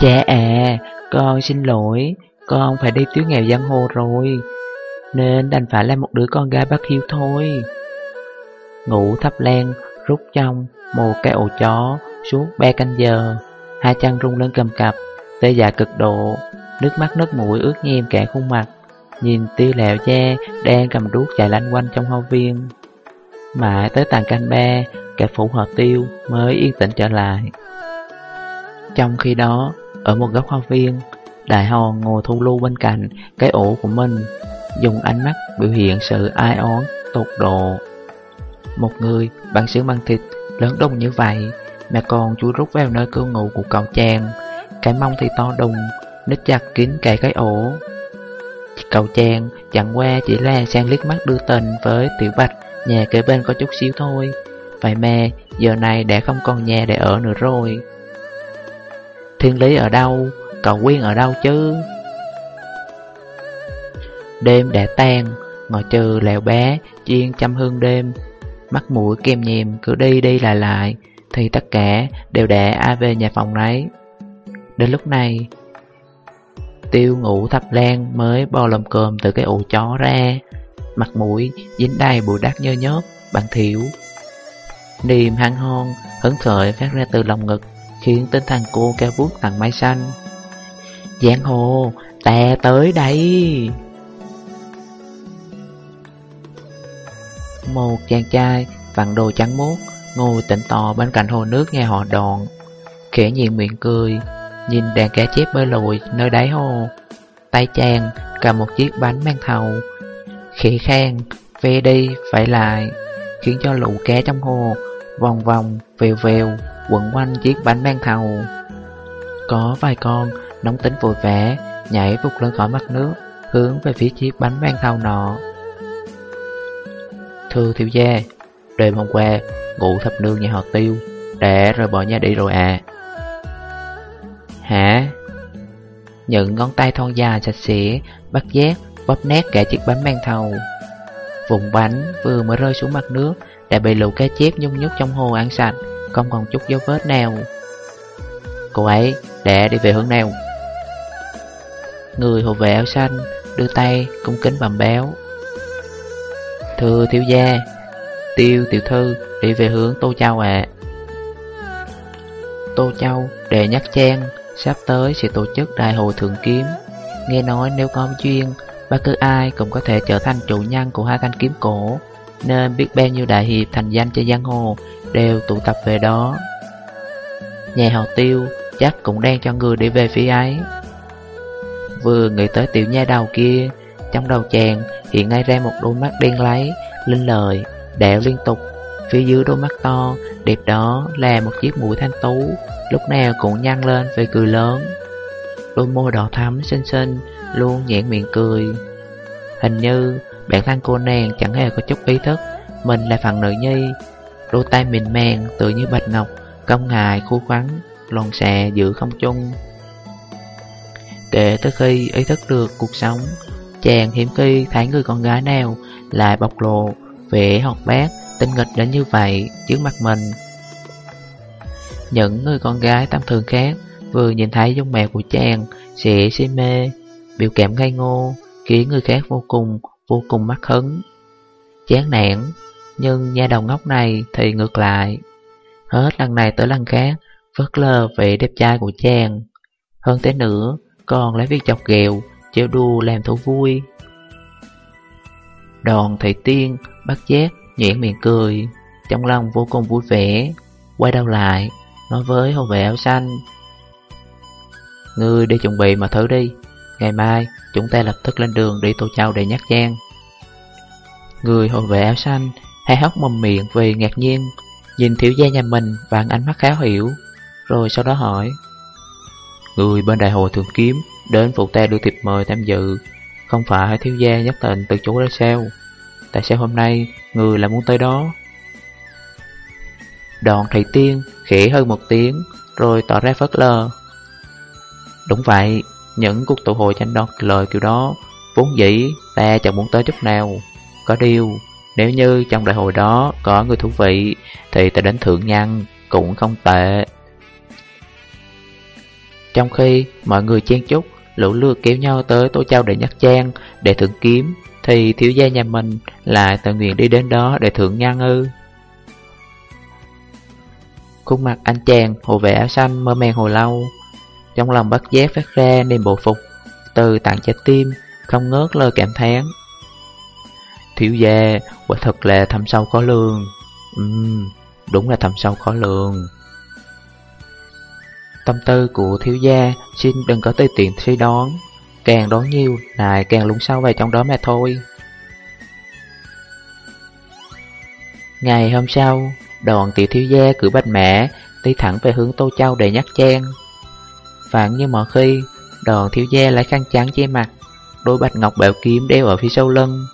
S1: Cha à Con xin lỗi, Con phải đi tiếu nghèo giang hồ rồi, Nên đành phải là một đứa con gái bác hiếu thôi. Ngủ thấp len, Rút trong một cái ổ chó suốt ba canh giờ, Hai chân rung lên cầm cặp Tê dạ cực độ, Nước mắt nước mũi ướt nhem cả khuôn mặt, Nhìn tiêu lẹo che Đang cầm đuốc chạy lanh quanh trong hoa viên. Mãi tới tàn canh ba Cả phủ hợp tiêu mới yên tĩnh trở lại. Trong khi đó, Ở một góc hoa viên, Đại hòn ngồi thu lưu bên cạnh Cái ổ của mình, Dùng ánh mắt biểu hiện sự ai oán, tột độ. Một người, bằng xứ bằng thịt, Lớn đông như vậy Mẹ con chú rút vào nơi cư ngụ của cậu chàng. Cái mông thì to đùng, Nít chặt kín cả cái ổ. Cậu chàng chẳng qua chỉ là sang liếc mắt đưa tình với tiểu bạch, Nhà kế bên có chút xíu thôi. Vậy mà giờ này đã không còn nhà để ở nữa rồi. Thiên lý ở đâu? Cậu Quyên ở đâu chứ? Đêm đã tan Ngồi trừ lèo bé, Chiên chăm hương đêm. Mắt mũi kem nhèm, cứ đi đi lại lại. Thì tất cả đều để ai về nhà phòng đấy. Đến lúc này Tiêu ngủ thập lan mới bò lầm cơm từ cái ổ chó ra Mặt mũi dính đầy bụi đất nhơ nhớp bằng thiểu Niềm hăng hon, hứng khởi phát ra từ lòng ngực Khiến tinh thần cô cao vút tầng mái xanh. Giang hồ, ta tới đây. Một chàng trai vặn đồ trắng mốt Ngồi tỉnh to bên cạnh hồ nước nghe họ đòn. Khẽ nhiên miệng cười Nhìn đàn cá chép bơi lội nơi đáy hồ. Tay chàng cầm một chiếc bánh mang thầu. Khỉ khang, ve đi, phải lại. Khiến cho lũ cá trong hồ Vòng vòng, vèo vèo Quẩn quanh chiếc bánh mang thầu. Có vài con nóng tính vội vã Nhảy vụt lên khỏi mặt nước Hướng về phía chiếc bánh mang thầu nọ. Thưa thiếu gia Đêm hôm qua, Ngủ thập nương nhà họ tiêu, Đã rời bỏ nhà đi rồi à. Hả? Những ngón tay thon dài, sạch sẽ, Bắt giác, bóp nét cả chiếc bánh mang thầu. Vùng bánh vừa mới rơi xuống mặt nước, Đã bị lũ cá chép nhung nhúc trong hồ ăn sạch, Không còn chút dấu vết nào. Cô ấy đã đi về hướng nào? Người hộ vệ áo xanh Đưa tay cung kính bầm béo Thưa thiếu gia Tiêu tiểu thư đi về hướng Tô Châu ạ. Tô Châu, Đệ nhắc Trang Sắp tới sẽ tổ chức đại hội thượng kiếm. Nghe nói nếu có duyên Bất cứ ai cũng có thể trở thành chủ nhân của hai thanh kiếm cổ. Nên biết bao nhiêu đại hiệp thành danh trên giang hồ Đều tụ tập về đó. Nhà họ tiêu chắc cũng đang cho người đi về phía ấy. Vừa nghĩ tới tiểu nha đầu kia Trong đầu chàng hiện ngay ra một đôi mắt đen lấy Linh lời, đẻo liên tục. Phía dưới đôi mắt to, đẹp đó là một chiếc mũi thanh tú Lúc nào cũng nhăn lên về cười lớn. Đôi môi đỏ thắm xinh xinh Luôn nhẹn miệng cười. Hình như bản thân cô nàng chẳng hề có chút ý thức Mình là phần nữ nhi. Đôi tay mềm màng tự như bạch ngọc Công ngài khu khoắn Lòn xè giữ không chung Kể từ khi ý thức được cuộc sống Chàng hiếm khi thấy người con gái nào Lại bộc lộ vẻ học bác, Tinh nghịch đến như vậy, trước mặt mình. Những người con gái tâm thường khác Vừa nhìn thấy dung mẹ của chàng Sẽ si mê, Biểu cảm ngây ngô, Khiến người khác vô cùng Vô cùng mắc hứng. Chán nản, Nhưng nha đầu ngốc này thì ngược lại. Hết lần này tới lần khác, Phớt lờ vẻ đẹp trai của chàng. Hơn thế nữa, Còn lấy việc chọc ghẹo Trêu đùa làm thú vui. Đòn thầy tiên Bắt giác nhuyễn miệng cười. Trong lòng vô cùng vui vẻ, Quay đầu lại, Nói với hồ vệ áo xanh. Ngươi đi chuẩn bị mà thử đi, Ngày mai chúng ta lập tức lên đường đi Tô Châu để nhắc gian Người hồ vệ áo xanh hay hốc mồm miệng vì ngạc nhiên, Nhìn thiếu gia nhà mình bằng ánh mắt khéo hiểu, Rồi sau đó hỏi. Người bên đại hội thường kiếm Đến phụ ta đưa thiệp mời tham dự không phải thiếu gia nhất định từ chối ra sao? Tại sao hôm nay Người lại muốn tới đó? Đoàn thầy tiên khẽ hơn một tiếng, Rồi tỏ ra phớt lờ. Đúng vậy, Những cuộc tụ hội tranh đoạt lời kiểu đó, Vốn dĩ ta chẳng muốn tới chút nào. Có điều, Nếu như trong đại hội đó có người thú vị, Thì ta đến thượng nhân Cũng không tệ. Trong khi mọi người chen chúc Lũ lượt kéo nhau tới Tô Châu để nhắc trang Để thưởng kiếm Thì thiếu gia nhà mình lại tự nguyện đi đến đó để thưởng nhan ư. Khuôn mặt anh chàng hồ vẻ áo xanh mơ màng hồi lâu Trong lòng bất giác phát ra niềm bộ phục Từ tặng trái tim Không ngớt lời cảm thán. Thiếu gia quả thật là thầm sâu khó lường. Ừm, đúng là thầm sâu khó lường. Tâm tư của thiếu gia, Xin đừng có tùy tiện suy đoán. Càng đoán nhiều, lại càng lúng sâu vào trong đó mà thôi. Ngày hôm sau, Đoàn tiểu thiếu gia cử bạch mã Đi thẳng về hướng Tô Châu để nhắc trang. Phản như mọi khi, Đoàn thiếu gia lấy khăn trắng che mặt, Đôi bạch ngọc bảo kiếm đeo ở phía sau lưng.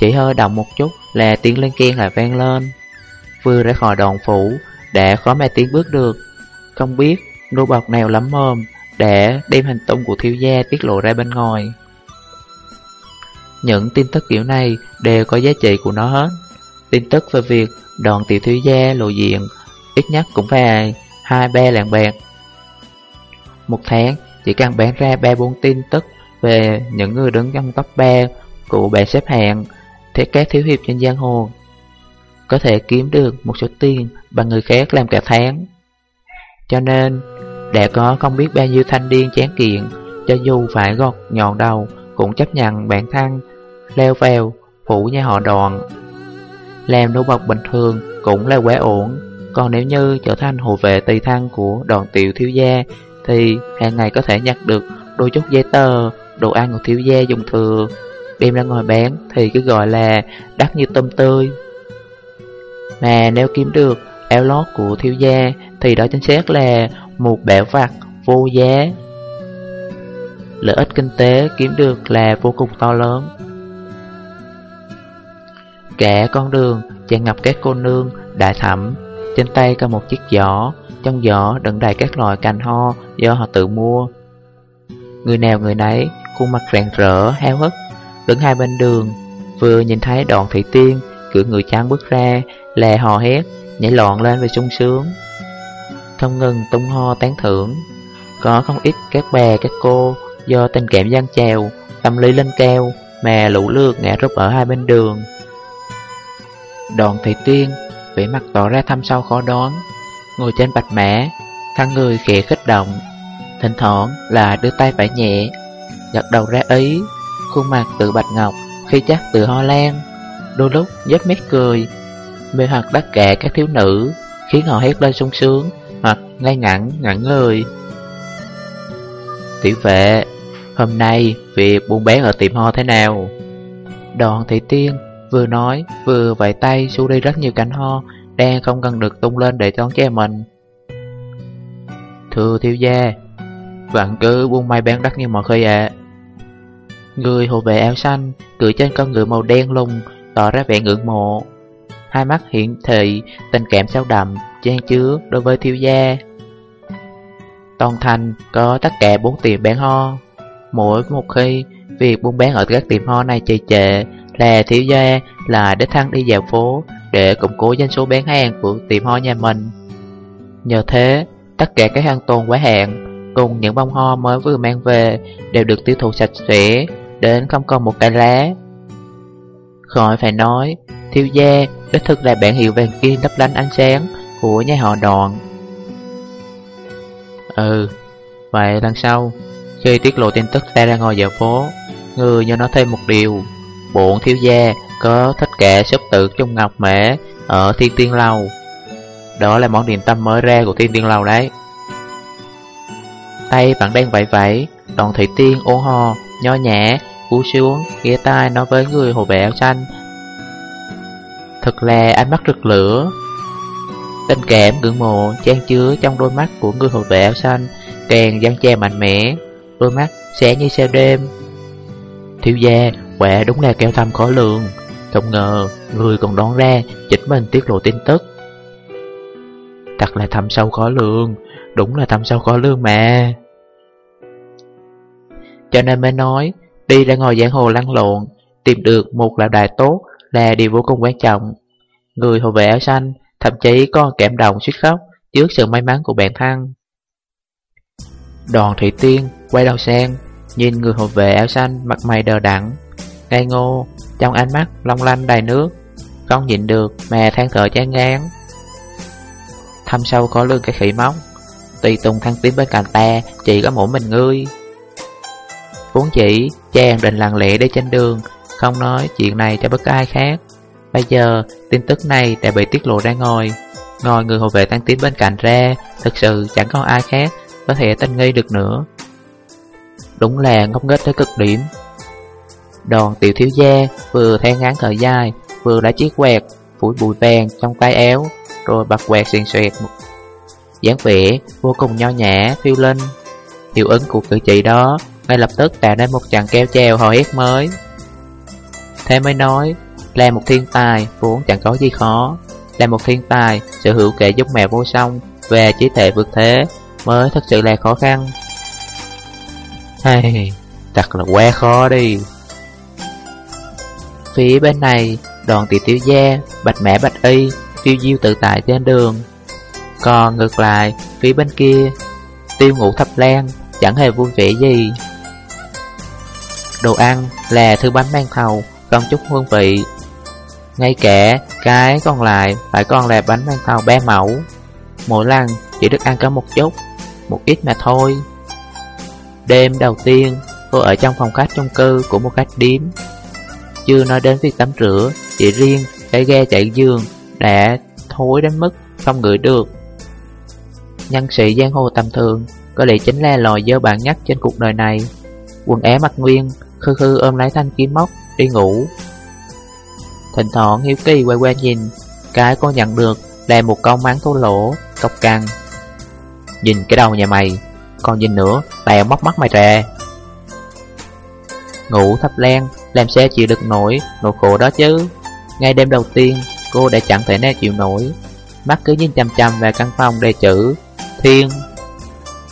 S1: Chỉ hơi động một chút là tiếng lên keng lại vang lên. Vừa ra khỏi đoàn phủ, Đã khó mà tiến bước được. Không biết nô bọc nào lắm mồm, Để đem hành tung của thiếu gia tiết lộ ra bên ngoài. Những tin tức kiểu này đều có giá trị của nó hết. Tin tức về việc đoàn tiểu thiếu gia lộ diện, Ít nhất cũng phải hai, ba lạng bạc. Một tháng, chỉ cần bán ra ba, bốn tin tức Về những người đứng trong top 3 của bảng xếp hạng Thế các thiếu hiệp trên giang hồ Có thể kiếm được một số tiền bằng người khác làm cả tháng. Cho nên đã có không biết bao nhiêu thanh niên chán kiện Cho dù phải gọt nhọn đầu Cũng chấp nhận bản thân Leo vào phủ nhà họ đoàn. Làm nô bọc bình thường cũng là quá ổn Còn nếu như trở thành hộ vệ tùy thân của đoàn tiểu thiếu gia Thì hàng ngày có thể nhặt được đôi chút giấy tờ, đồ ăn của thiếu gia dùng thừa. Đem ra ngoài bán thì cứ gọi là đắt như tôm tươi. Mà nếu kiếm được áo lót của thiếu gia thì đó chính xác là một bảo vật vô giá. Lợi ích kinh tế kiếm được là vô cùng to lớn. Cả con đường tràn ngập các cô nương, đại thẩm Trên tay cầm một chiếc giỏ Trong giỏ đựng đầy các loại cành ho do họ tự mua. Người nào người nấy khuôn mặt rạng rỡ, heo hức Đứng hai bên đường Vừa nhìn thấy đoàn thị tiên Cửa người trắng bước ra lè hò hét Nhảy loạn lên về sung sướng. Không ngừng tung ho tán thưởng. Có không ít các bà các cô Do tình cảm gian trèo Tâm lý lên cao Mà lũ lượt ngã rút ở hai bên đường. Đoàn thị tiên, vẻ mặt tỏ ra thăm sâu khó đoán Ngồi trên bạch mã thân người khẽ khích động Thỉnh thoảng là đưa tay phải nhẹ Gật đầu ra ý Khuôn mặt tự bạch ngọc Khi chắc tự ho lan Đôi lúc nhếch mép cười Mê hoặc tất cả các thiếu nữ Khiến họ hét lên sung sướng ngay ngẳng ngẩn người Tiểu vệ, Hôm nay việc buôn bán ở tiệm ho thế nào? Đoàn thị tiên vừa nói, vừa vẫy tay xua đi rất nhiều cánh ho Đang không cần được tung lên để đón che mình. Thưa thiếu gia, Vẫn cứ buôn may bán đắt như mọi khi ạ. Người hộ vệ áo xanh cười trên con ngựa màu đen lùng, Tỏ ra vẻ ngưỡng mộ. Hai mắt hiện thị, tình cảm sâu đậm Trang chứa đối với thiếu gia. Toàn thành có tất cả bốn tiệm bán ho. Mỗi một khi việc buôn bán ở các tiệm ho này trì trệ Là thiếu gia là đích thăng đi dạo phố Để củng cố doanh số bán hàng của tiệm ho nhà mình. Nhờ thế, tất cả các hàng tồn quá hạn Cùng những bông ho mới vừa mang về Đều được tiêu thụ sạch sẽ Đến không còn một cái lá. Khỏi phải nói Thiếu gia đích thực là bản hiệu vàng kim lấp lánh ánh sáng Của nhà họ đoàn. Ừ Vậy lần sau, Khi tiết lộ tin tức ta ra ngồi dạo phố Người nhớ nói thêm một điều. Bộn thiếu gia có thích kẻ sắp tự trong ngọc mễ Ở thiên tiên lâu Đó là món điểm tâm mới ra của thiên tiên lâu đấy. Tay vẫn đang vẫy vẫy, Đoàn thị tiên ô hò, Nho nhã Cú xuống Ghé tai nói với người hồ vệ áo xanh. Thật là ánh mắt rực lửa. Tình cảm ngưỡng mộ chan chứa trong đôi mắt của người hộ vệ áo xanh Càng giăng che mạnh mẽ Đôi mắt sẽ như sao đêm. Thiếu gia, quả đúng là keo thăm khó lường. Không ngờ, người còn đoán ra Chính mình tiết lộ tin tức. Thật là thăm sâu khó lường Đúng là thăm sâu khó lường mà. Cho nên mới nói Đi ra ngồi giảng hồ lăn lộn Tìm được một lão đại tốt Là điều vô cùng quan trọng. Người hộ vệ áo xanh Thậm chí có cảm động suýt khóc Trước sự may mắn của bạn thân. Đoàn thị tiên quay đầu sang, Nhìn người hộ vệ áo xanh mặt mày đờ đặn Ngây ngô, Trong ánh mắt long lanh đầy nước, Không nhịn được mà than thở chán ngán. Thăm sâu có lương cái khỉ móc, Tùy tùng thăng tiến bên cạnh ta, Chỉ có mỗi mình ngươi. Vốn chỉ, chàng định lặng lẽ đi trên đường, Không nói chuyện này cho bất cứ ai khác. Bây giờ, tin tức này đã bị tiết lộ ra ngoài. Ngoài người hộ vệ tăng tiến bên cạnh ra Thực sự chẳng có ai khác Có thể tin nghi được nữa. Đúng là ngốc nghếch tới cực điểm. Đoàn tiểu thiếu gia vừa than ngán thời dài, Vừa đã chiếc quẹt Phủi bụi vàng trong tay éo Rồi bật quẹt xuyên xoẹt. Dáng vẻ vô cùng nho nhã, phiêu linh. Hiệu ứng của cử chỉ đó Ngay lập tức tạo nên một chàng keo treo hò hét mới. Thế mới nói là một thiên tài vốn chẳng có gì khó. Là một thiên tài sở hữu kẻ giúp mẹ vô song Về trí thể vượt thế Mới thật sự là khó khăn. Hay, thật là quá khó đi. Phía bên này, đoàn tỷ tiểu gia, bạch mẹ bạch y, phiêu diêu tự tại trên đường. Còn ngược lại, phía bên kia, tiêu ngủ thập lan, chẳng hề vui vẻ gì. Đồ ăn là thứ bánh mang thầu, không chút hương vị ngay cả cái còn lại phải còn là bánh mang tàu, ba mẫu Mỗi lần chỉ được ăn có một chút, một ít mà thôi Đêm đầu tiên, cô ở trong phòng khách chung cư của một khách điếm. Chưa nói đến việc tắm rửa, chỉ riêng cái ghe chạy giường đã thối đến mức không ngửi được. Nhân sĩ giang hồ tầm thường có lẽ chính là loài dơ bản nhất trên cuộc đời này. Quần áo mặc nguyên, khư khư ôm lấy thanh kiếm móc, đi ngủ. Thỉnh thoảng hiếu kỳ quay qua nhìn, cái cô nhận được là một câu mắng thô lỗ, cọc cằn. Nhìn cái đầu nhà mày, còn nhìn nữa, tèo móc mắt mày trè Ngủ thập len làm sao chịu được nổi nỗi khổ đó chứ? Ngay đêm đầu tiên, cô đã chẳng thể nào chịu nổi. Mắt cứ nhìn chằm chằm vào căn phòng đề chữ Thiên.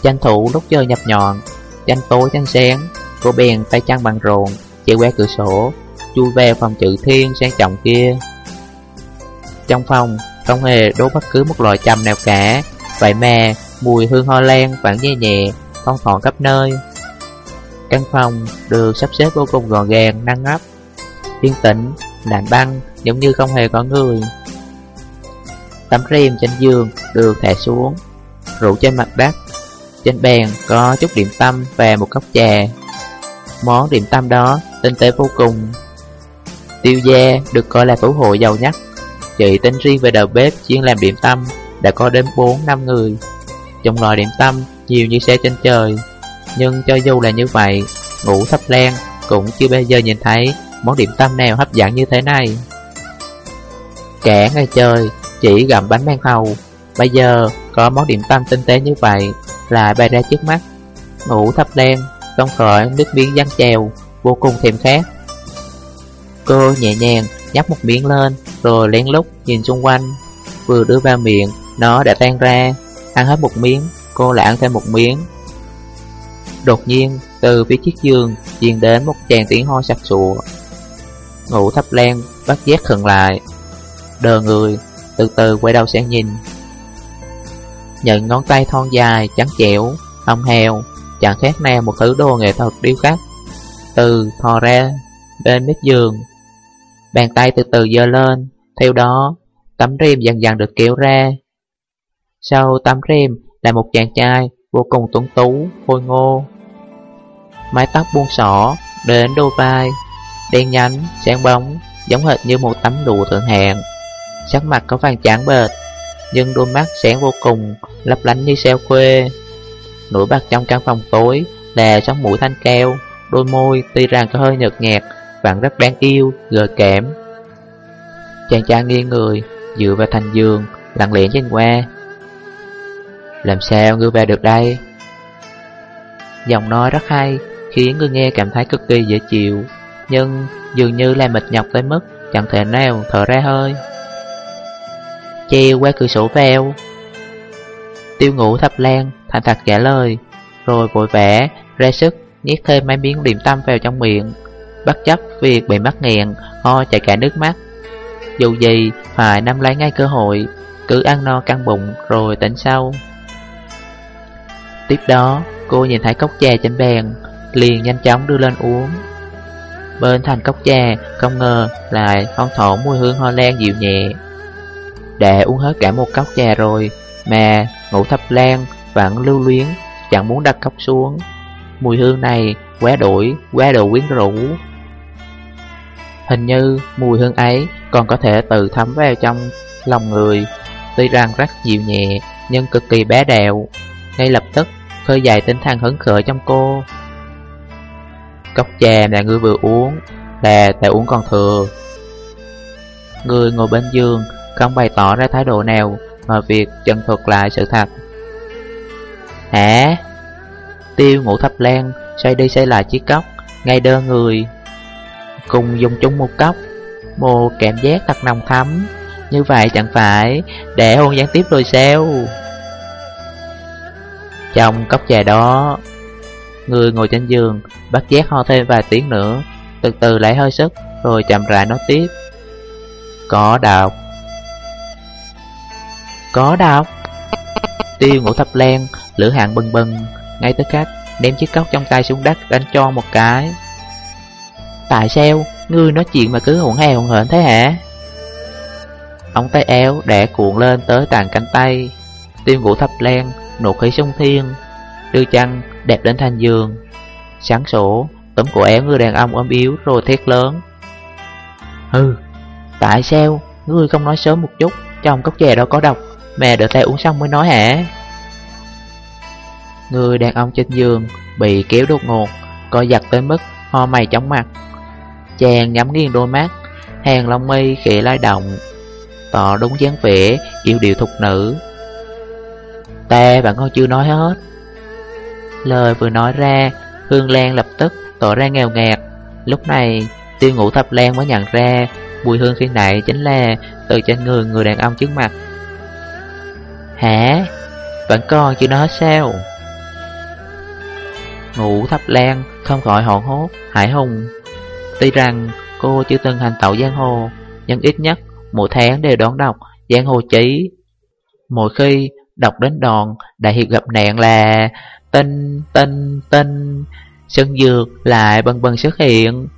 S1: Tranh thủ lúc chơi nhập nhọn Tranh tối tranh sáng Cô bèn tay chăn bằng rộn Chạy qua cửa sổ. Chui về phòng chữ thiên sang trọng kia Trong phòng Không hề đốt bất cứ một loại trầm nào cả Vậy mà Mùi hương hoa lan vẫn nhẹ nhẹ, thoang thoảng khắp nơi Căn phòng được sắp xếp vô cùng gọn gàng, năng ngắp Yên tĩnh, lạnh băng, giống như không hề có người Tấm rèm trên giường được thả xuống rượu trên mặt đất. Trên bàn có chút điểm tâm và một cốc trà. Món điểm tâm đó tinh tế vô cùng. Tiêu gia được coi là tổ hộ giàu nhất. Chị tính riêng về đầu bếp chuyên làm điểm tâm đã có đến 4-5 người. Trong loại điểm tâm nhiều như xe trên trời. Nhưng cho dù là như vậy, ngủ thấp len cũng chưa bao giờ nhìn thấy món điểm tâm nào hấp dẫn như thế này. Cả ngày trời chỉ gặm bánh mang hầu Bây giờ có món điểm tâm tinh tế như vậy là bày ra trước mắt Ngủ thấp len Không khỏi nước miếng dăng trèo Vô cùng thèm khát Cô nhẹ nhàng nhấp một miếng lên Rồi lén lút nhìn xung quanh. Vừa đưa vào miệng Nó đã tan ra. Ăn hết một miếng Cô lại ăn thêm một miếng. Đột nhiên từ phía chiếc giường truyền đến một chàng tiếng ho sặc sụa. Ngủ thấp len bắt giác khẩn lại. Đờ người từ từ quay đầu sang nhìn. Nhận ngón tay thon dài, trắng chẻo, hồng heo Chẳng khác nào một thứ đồ nghệ thuật điêu khắc. Từ thò ra bên mép giường Bàn tay từ từ dơ lên Theo đó, tấm rèm dần dần được kéo ra. Sau tấm rèm là một chàng trai vô cùng tuấn tú, khôi ngô. Mái tóc buông xỏ, đến đôi vai Đen nhánh, sáng bóng, giống hệt như một tấm lụa thượng hạng. Sắc mặt có vàng trắng bệt Nhưng đôi mắt sáng vô cùng Lấp lánh như sao khuê. Nổi bật trong căn phòng tối Là sóng mũi thanh keo Đôi môi tuy rằng có hơi nhợt nhạt bạn rất đáng yêu, gợi kẽm. Chàng trai nghiêng người Dựa vào thành giường Lặng lẽ trên qua. Làm sao ngươi về được đây? Giọng nói rất hay Khiến người nghe cảm thấy cực kỳ dễ chịu. Nhưng dường như là mệt nhọc tới mức Chẳng thể nào thở ra hơi. Treo qua cửa sổ vào Tiêu ngủ thập lan thành thật trả lời Rồi vội vẽ ra sức nhét thêm mấy miếng điểm tâm vào trong miệng. Bất chấp việc bị mắc nghẹn, Ho chảy cả nước mắt. Dù gì, phải nắm lấy ngay cơ hội, Cứ ăn no căng bụng rồi tỉnh sau. Tiếp đó, cô nhìn thấy cốc trà trên bàn, Liền nhanh chóng đưa lên uống. Bên thành cốc trà không ngờ lại phong thổ mùi hương hoa lan dịu nhẹ. Đã uống hết cả một cốc trà rồi, Mà ngủ thập lan vẫn lưu luyến, Chẳng muốn đặt cốc xuống. Mùi hương này quá đổi, Quá độ quyến rũ. Hình như mùi hương ấy Còn có thể tự thấm vào trong lòng người. Tuy rằng rất dịu nhẹ, Nhưng cực kỳ bé đẹo. Ngay lập tức, khơi dậy tinh thần hứng khởi trong cô. Cốc trà là người vừa uống, Là đã uống còn thừa. Người ngồi bên giường không bày tỏ ra thái độ nào, Mà việc chân thuật lại sự thật. Hả? Tiêu ngủ thập lan Xoay đi xoay lại chiếc cốc, Ngay đơn người. Cùng dùng chung một cốc Một cảm giác thật nồng thấm Như vậy chẳng phải Để hôn gián tiếp rồi sao? Trong cốc trà đó, Người ngồi trên giường Bắt giác ho thêm vài tiếng nữa, Từ từ lấy hơi sức, Rồi chậm rãi nói tiếp. Có đọc có đọc Tiêu ngủ thập len Lửa hạng bừng bừng, Ngay tức khắc Ném chiếc cốc trong tay xuống đất Đánh cho một cái. Tại sao Ngươi nói chuyện mà cứ hỗn hè hỗn hển thế hả? Ông tay éo đẻ cuộn lên tới tàn cánh tay Tiêu ngủ thập len Nụ khí sung thiên Đưa chân đẹp đến thành giường Sáng sổ Tấm cổ éo người đàn ông ôm yếu rồi thét lớn. Hừ. Tại sao? Ngươi không nói sớm một chút Trong cốc chè đó có độc Mẹ đợi ta uống xong mới nói hả? Người đàn ông trên giường Bị kéo đột ngột Coi giật tới mức ho mày chóng mặt Chàng nhắm nghiêng đôi mắt. Hàng lông mi khẽ lai động Tỏ đúng dáng vẻ Yêu điệu thục nữ. Ta bạn con chưa nói hết. Lời vừa nói ra Hương Lan lập tức tỏ ra nghèo ngạt. Lúc này tiêu ngủ thập Lan mới nhận ra Mùi hương khi nãy chính là Từ trên người người đàn ông trước mặt. Hả? Bạn con chưa nói sao? Ngủ thập lan không gọi hòn hốt, hải hùng. Tuy rằng cô chưa từng hành tẩu giang hồ Nhưng ít nhất mỗi tháng đều đón đọc giang hồ chí. Mỗi khi đọc đến đòn đại hiệp gặp nạn là Tinh, tinh, tinh Sân dược lại bần bần xuất hiện.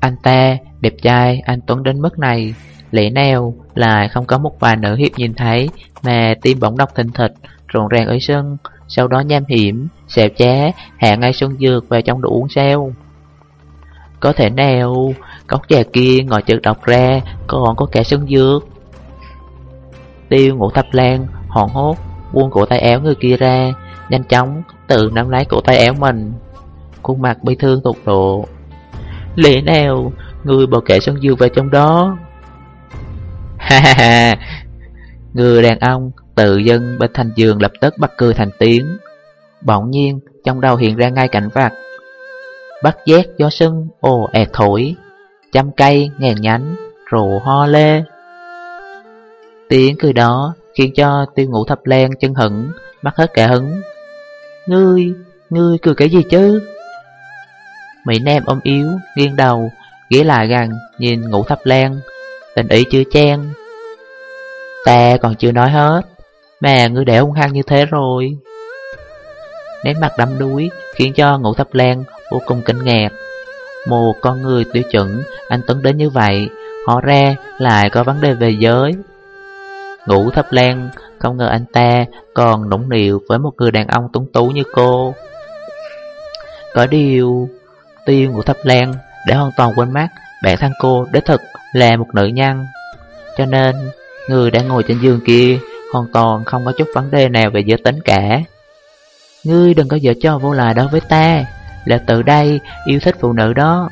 S1: Anh ta đẹp trai, anh Tuấn đến mức này Lẽ nào lại không có một vài nữ hiệp nhìn thấy Mà tim bỗng đọc thình thịch Rộn ràng ở sân Sau đó nham hiểm, xèo ché Hạ ngay xuân dược vào trong đồ uống sao? Có thể nào? Cốc trà kia ngồi chợt đọc ra Còn có cả sân dược. Tiêu ngủ thập lan Hòn hốt, buông cổ tay áo người kia ra, Nhanh chóng tự nắm lấy cổ tay áo mình. Khuôn mặt bi thương tột độ. Lẽ nào Người bỏ kẻ sân dược vào trong đó? Ha ha ha. Người đàn ông tự dân bên thành giường lập tức bắt cười thành tiếng. Bỗng nhiên, trong đầu hiện ra ngay cảnh vặt Bắt giác gió sưng ồ ẹt thổi. Trăm cây ngàn nhánh rủ ho lê. Tiếng cười đó khiến cho tiêu ngủ thập lan chân hững mắt hết cả hứng. Ngươi, ngươi cười cái gì chứ? Mỹ Nam ôm yếu, nghiêng đầu Ghé lại gần, nhìn ngủ thập lan. Tình ý chưa chen. Ta còn chưa nói hết. Mà ngươi để hung hăng như thế rồi. Nét mặt đắm đuối Khiến cho ngũ thập lan vô cùng kinh ngạc. Một con người tiêu chuẩn, Anh Tuấn đến như vậy Họ ra lại có vấn đề về giới. Ngũ thấp lan, Không ngờ anh ta còn nũng nịu Với một người đàn ông tuấn tú như cô. Có điều, Tiêu ngũ thấp lan Để hoàn toàn quên mắt Bản thân cô đích thực là một nữ nhân. Cho nên, Người đang ngồi trên giường kia Hoàn toàn không có chút vấn đề nào về giới tính cả. Ngươi đừng có dở cho vô lại đó với ta. Là từ đây yêu thích phụ nữ đó.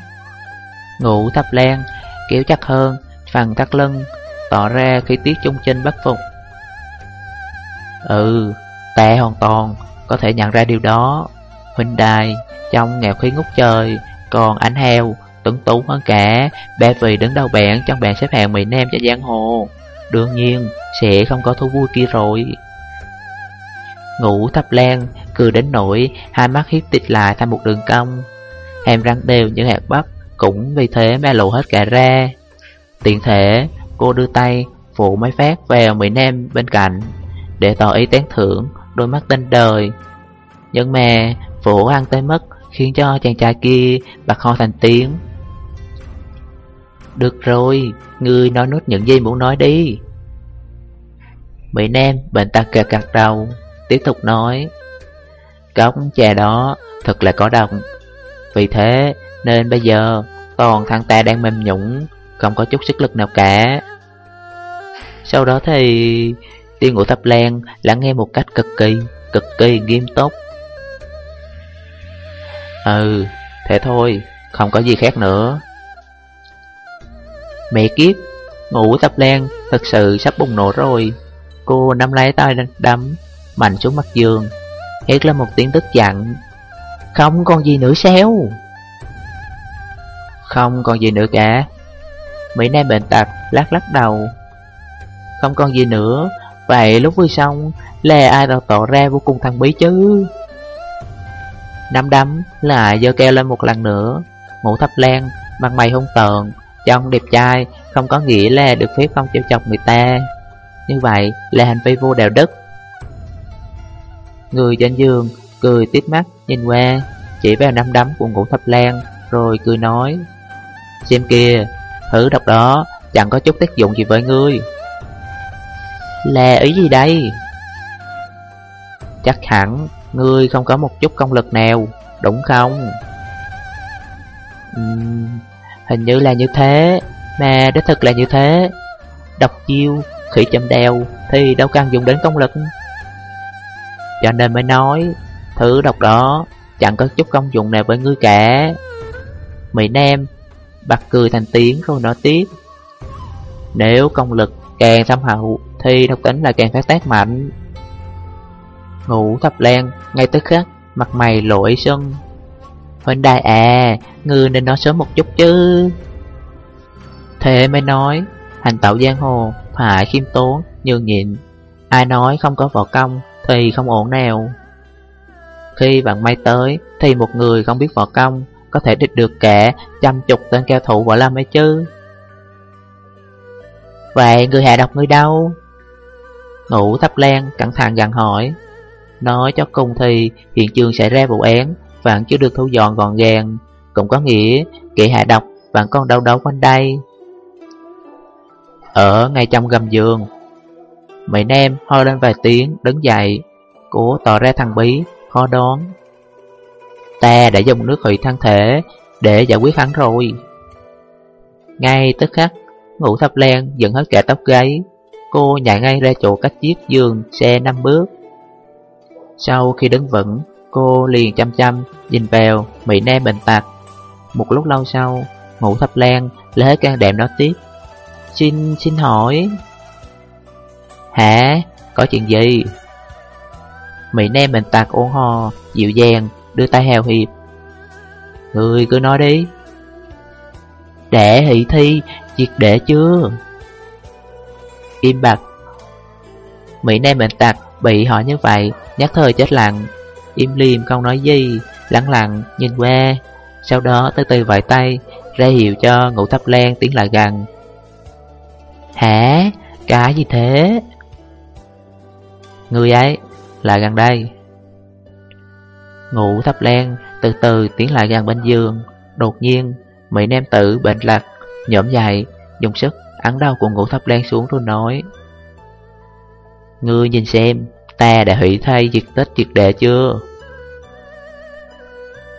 S1: Ngủ thắp len, Kéo chắc hơn Phần thắt lưng Tỏ ra khi tiết trung trinh bất phục. Ừ Ta hoàn toàn Có thể nhận ra điều đó. Huynh đài Trong nghèo khí ngút trời Còn ảnh heo Tuấn tú hơn cả Ba vị đứng đầu bảng trong bảng xếp hạng miền Nam cho giang hồ. Đương nhiên sẽ không có thú vui kia rồi. Ngủ thập lan Cười đến nỗi Hai mắt hiếp tịt lại thành một đường cong. Hàm răng đều những hạt bắp, Cũng vì thế mà lộ hết cả ra. Tiện thể, Cô đưa tay Phụ máy phát vào Mỹ Nam bên cạnh, Để tỏ ý tán thưởng Đôi mắt tinh đời. Nhưng mà Phụ ăn tới mất Khiến cho chàng trai kia bật ho thành tiếng. Được rồi, Ngươi nói nốt những gì muốn nói đi. Mỹ Nam bệnh ta kẹt cặt đầu, Tiếp tục nói. Cốc trà đó thật là có độc Vì thế nên bây giờ Toàn thằng ta đang mềm nhũng, Không có chút sức lực nào cả. Sau đó thì Tiên ngũ thập lan lắng nghe một cách cực kỳ Cực kỳ nghiêm túc. Ừ Thế thôi, Không có gì khác nữa. Mẹ kiếp Ngũ thập lan thật sự sắp bùng nổ rồi. Cô nắm lấy tay đấm Mạnh xuống mặt giường. Hét lên một tiếng tức giận Không còn gì nữa sao? Không còn gì nữa cả. Mỹ Nam bệnh tật, lắc lắc đầu. Không còn gì nữa. Vậy lúc vừa xong, Là ai đâu tỏ ra vô cùng thằng bí chứ? Năm đấm lại giơ keo lên một lần nữa. Ngủ thập lan Mặt mày hung tợn, trông đẹp trai, Không có nghĩa là được phép không trêu chọc người ta. Như vậy là hành vi vô đạo đức. Người trên giường cười tiếp mắt nhìn qua Chỉ vào năm đấm của ngũ thập lan Rồi cười nói Xem kìa Thử độc đó chẳng có chút tác dụng gì với ngươi. Là ý gì đây? Chắc hẳn Ngươi không có một chút công lực nào Đúng không? Uhm, Hình như là như thế Mà đích thực là như thế. Độc chiêu Khỉ châm đèo Thì đâu cần dùng đến công lực cho nên mới nói Thứ độc đó chẳng có chút công dụng nào với ngươi cả. Mỹ Nam bật cười thành tiếng rồi nói tiếp. Nếu công lực càng thâm hậu Thì độc tính là càng phát tác mạnh. Ngủ thập lan ngay tức khắc Mặt mày lội sân Huynh đài à Ngươi nên nói sớm một chút chứ. Thế mới nói Hành tạo giang hồ Phải khiêm tốn, nhường nhịn. Ai nói không có võ công thì không ổn nào. Khi bạn may tới thì một người không biết võ công có thể địch được cả trăm chục tên cao thủ võ lâm ấy chứ. Vậy người hạ độc người đâu? Ngũ thấp len cẩn thận gặn hỏi. Nói cho cùng thì hiện trường xảy ra vụ án vẫn chưa được thu dọn gọn gàng, cũng có nghĩa kẻ hạ độc vẫn còn đau đớn quanh đây. Ở ngay trong gầm giường Mỹ Nam ho lên vài tiếng, đứng dậy. Cố tỏ ra thằng bí, Khó đoán. Ta đã dùng nước hủy thân thể Để giải quyết hắn rồi. Ngay tức khắc Ngủ thập len dựng hết cả tóc gáy. Cô nhảy ngay ra chỗ cách chiếc giường xe năm bước. Sau khi đứng vững, Cô liền chăm chăm nhìn vào Mỹ Nam bình tạc Một lúc lâu sau Ngủ thập lan lấy can đảm nói tiếp. Xin xin hỏi Hả? Có chuyện gì? Mỹ Nam mình tạc ôn hò Dịu dàng, đưa tay hào hiệp Người cứ nói đi Để hỷ thi Triệt để chưa? Im bặt Mỹ Nam bệnh tạc bị họ như vậy Nhắc thời chết lặng Im liềm không nói gì, Lặng lặng nhìn qua Sau đó từ từ vẫy tay, Ra hiệu cho ngũ thấp lan tiến lại gần Hả? Cái gì thế? Người ấy là gần đây. Ngủ thấp len từ từ tiến lại gần bên giường. Đột nhiên Mỹ Nam tử bệnh lạc Nhổm dậy Dùng sức ấn đau của ngủ thấp len xuống rồi nói Ngươi nhìn xem Ta đã hủy thay diệt tích diệt đệ chưa?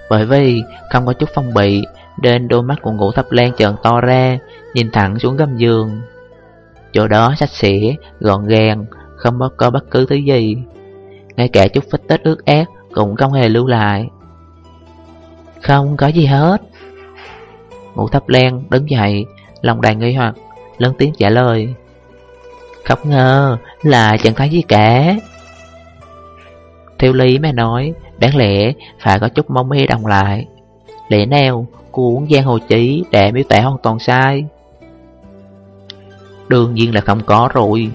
S1: Bởi vì không có chút phong bị Nên đôi mắt của ngũ thập len trợn to ra Nhìn thẳng xuống gầm giường. Chỗ đó sạch sẽ, gọn gàng không có bất cứ thứ gì. Ngay cả chút phích tích ướt át Cũng không hề lưu lại. Không có gì hết. Ngũ thấp len đứng dậy, Lòng đầy nghi hoặc, Lớn tiếng trả lời. Không ngờ là chẳng thấy gì cả. Theo lý mà nói, Đáng lẽ phải có chút mong mê đồng lại. Lẽ nào cuốn giang hồ chí để miêu tả hoàn toàn sai? Đương nhiên là không có rồi.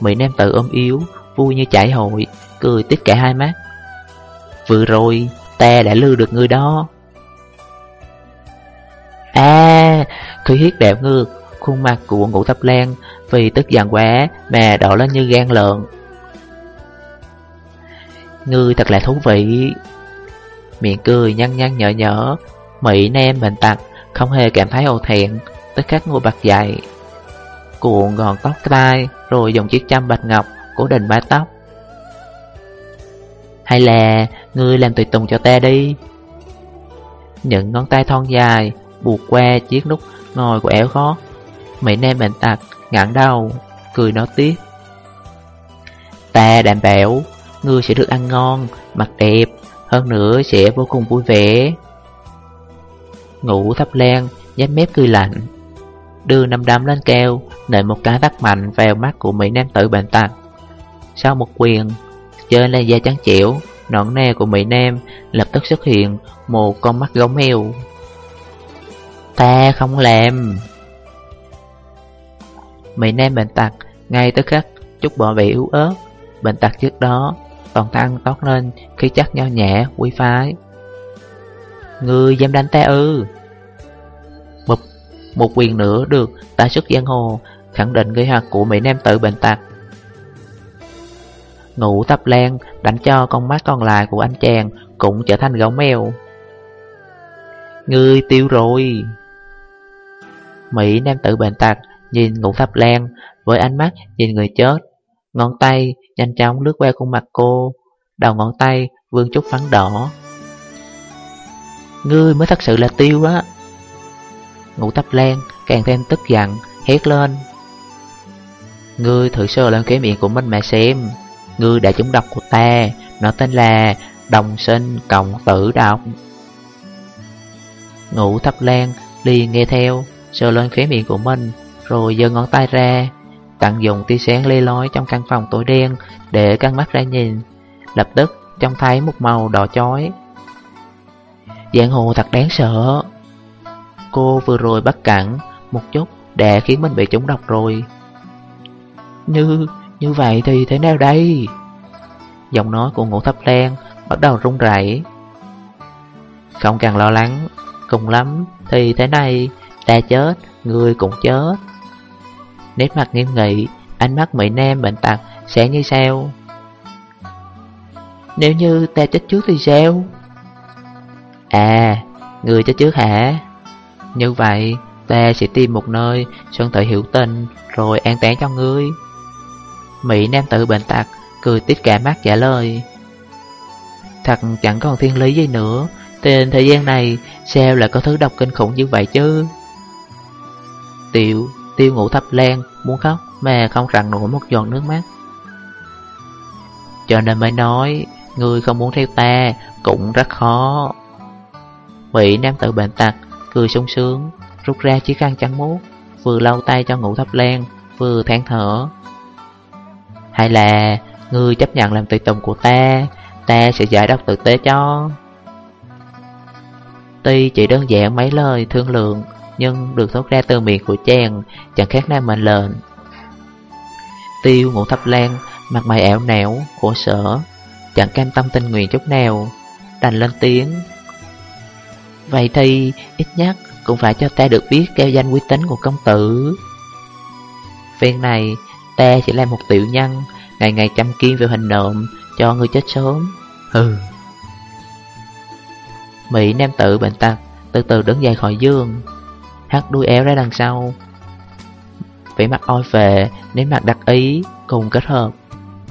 S1: Mỹ Nam tự ôm yếu, Vui như chảy hội, Cười tít cả hai mắt. Vừa rồi, ta đã lưu được người đó. À Khi hiết đẹp ngược, Khuôn mặt của ngũ thập lan Vì tức giận quá mà đỏ lên như gan lợn. Ngươi thật là thú vị. Miệng cười nhăn nhăn nhở nhở, Mỹ nam bệnh tặc Không hề cảm thấy ồ thẹn, Tức khắc ngồi bật dậy. Cuộn gòn tóc tai, Rồi dùng chiếc châm bạch ngọc Cố định mái tóc. Hay là, Ngươi làm tùy tùng cho ta đi. Những ngón tay thon dài Buộc qua chiếc nút ngồi của éo khó. Mỹ Nam bệnh tật ngẩng đầu, Cười nói tiếp. Ta đảm bảo, Ngươi sẽ được ăn ngon, Mặc đẹp, Hơn nữa sẽ vô cùng vui vẻ. Ngủ thấp len nhếch mép cười lạnh. Đưa năm đấm lên keo, Nện một cái tắt mạnh vào mắt của Mỹ Nam tử bệnh tật. Sau một quyền Trên lên da trắng chịu Nõn nè của Mỹ Nam Lập tức xuất hiện Một con mắt gấu heo Ta không làm. Mỹ Nam bệnh tật Ngay tức khắc chút bỏ vẻ yếu ớt. Bệnh tật trước đó, Toàn thân tót lên Khi chắc nho nhẹ quý phái. Ngươi dám đánh ta ư? Một quyền nữa được ta xuất giang hồ, Khẳng định gây hoạt của Mỹ Nam tự bệnh tật Ngủ tập lan đánh cho con mắt còn lại của anh chàng Cũng trở thành gấu mèo. Ngươi tiêu rồi. Mỹ Nam tự bệnh tật Nhìn ngũ thập lan Với ánh mắt nhìn người chết. Ngón tay nhanh chóng lướt qua khuôn mặt cô, Đầu ngón tay vương chút phấn đỏ. Ngươi mới thật sự là tiêu á. Ngũ thập lan càng thêm tức giận, Hét lên. Ngươi thử sờ lên cái miệng của mình mà xem. Ngươi đã trúng độc của ta, Nó tên là Đồng sinh cộng tử độc. Ngũ thập lan liền nghe theo, Sờ lên khóe miệng của mình, rồi giơ ngón tay ra, Tận dụng tia sáng lê lói trong căn phòng tối đen Để căng mắt ra nhìn. Lập tức trông thấy một màu đỏ chói. Giang hồ thật đáng sợ. Cô vừa rồi bắt cản Một chút đã khiến mình bị trúng độc rồi. Như, như vậy thì thế nào đây? Giọng nói của ngũ thập lan bắt đầu run rẩy. Không cần lo lắng Cùng lắm thì thế này Ta chết, người cũng chết. Nét mặt nghiêm nghị Ánh mắt Mỹ Nam bệnh tật sẽ như sao Nếu như ta chết trước thì sao? À Người chết trước hả? Như vậy, Ta sẽ tìm một nơi Xuân tự hiểu tình, Rồi an táng cho ngươi. Mỹ nam tử bệnh tật Cười tít cả mắt trả lời. Thật chẳng còn thiên lý gì nữa Trên thời gian này Sao lại có thứ độc kinh khủng như vậy chứ? Tiểu, Tiêu ngủ thập lan Muốn khóc mà không rặn nổi một giọt nước mắt. Cho nên mới nói, Ngươi không muốn theo ta Cũng rất khó. Mỹ nam tử bệnh tật Cười sung sướng Rút ra chiếc khăn trắng mút Vừa lau tay cho ngủ thấp len Vừa than thở. Hay là Ngươi chấp nhận làm tùy tùng của ta Ta sẽ giải đáp tử tế cho. Tuy chỉ đơn giản mấy lời thương lượng Nhưng được thốt ra từ miệng của chàng Chẳng khác nào mệnh lệnh. Tiêu ngủ thập lan Mặt mày ẻo nẻo, khổ sở Chẳng cam tâm tình nguyện chút nào Đành lên tiếng. Vậy thì ít nhất cũng phải cho ta được biết kêu danh quý tính của công tử. Phen này ta chỉ là một tiểu nhân Ngày ngày chăm kiên về hình nộm cho người chết sớm. Hừ Mỹ nam tử bệnh tật Từ từ đứng dậy khỏi giường Hắt đuôi éo ra đằng sau. Vẻ mặt oi về Nếm mặt đặc ý Cùng kết hợp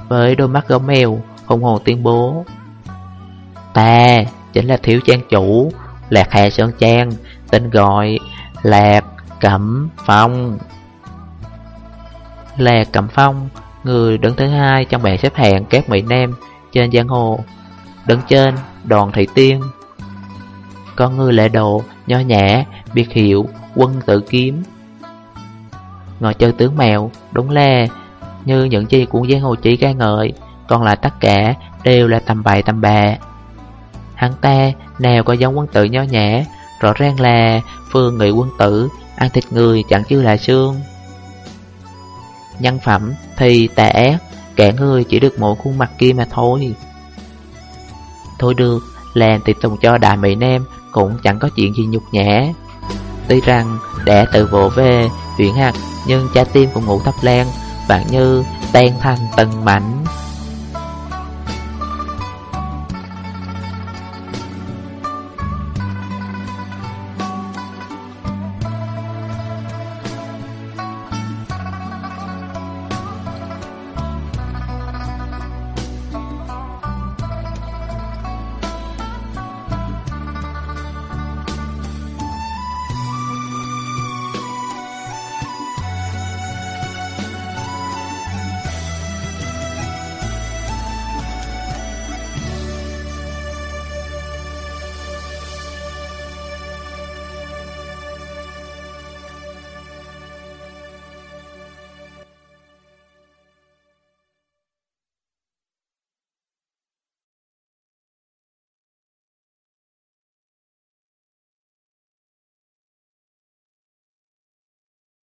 S1: Với đôi mắt gấu mèo Hùng hồ tuyên bố. Ta chính là thiếu trang chủ Lạc Hà Sơn Trang Tên gọi Lạc Cẩm Phong. Lạc Cẩm Phong, Người đứng thứ hai trong bảng xếp hạng các Mỹ Nam Trên giang hồ, Đứng trên đoàn thị tiên. Con người lệ độ, Nho nhã, Biệt hiệu, Quân tự kiếm. Ngồi chơi tướng mèo Đúng là Như những chi của giang hồ chỉ ca ngợi, Còn lại tất cả Đều là tầm bậy tầm bạ. Hắn ta nào có giống quân tử nho nhã, Rõ ràng là phương nghị quân tử, Ăn thịt người chẳng chứ là xương. Nhân phẩm thì tà ác Cả người chỉ được mỗi khuôn mặt kia mà thôi. Thôi được, Làm tiệc tùng cho đại mỹ nam Cũng chẳng có chuyện gì nhục nhã. Tuy rằng đã tự vỗ về Chuyển hạt Nhưng trái tim của ngũ thập lan Bạn như tan thành từng mảnh.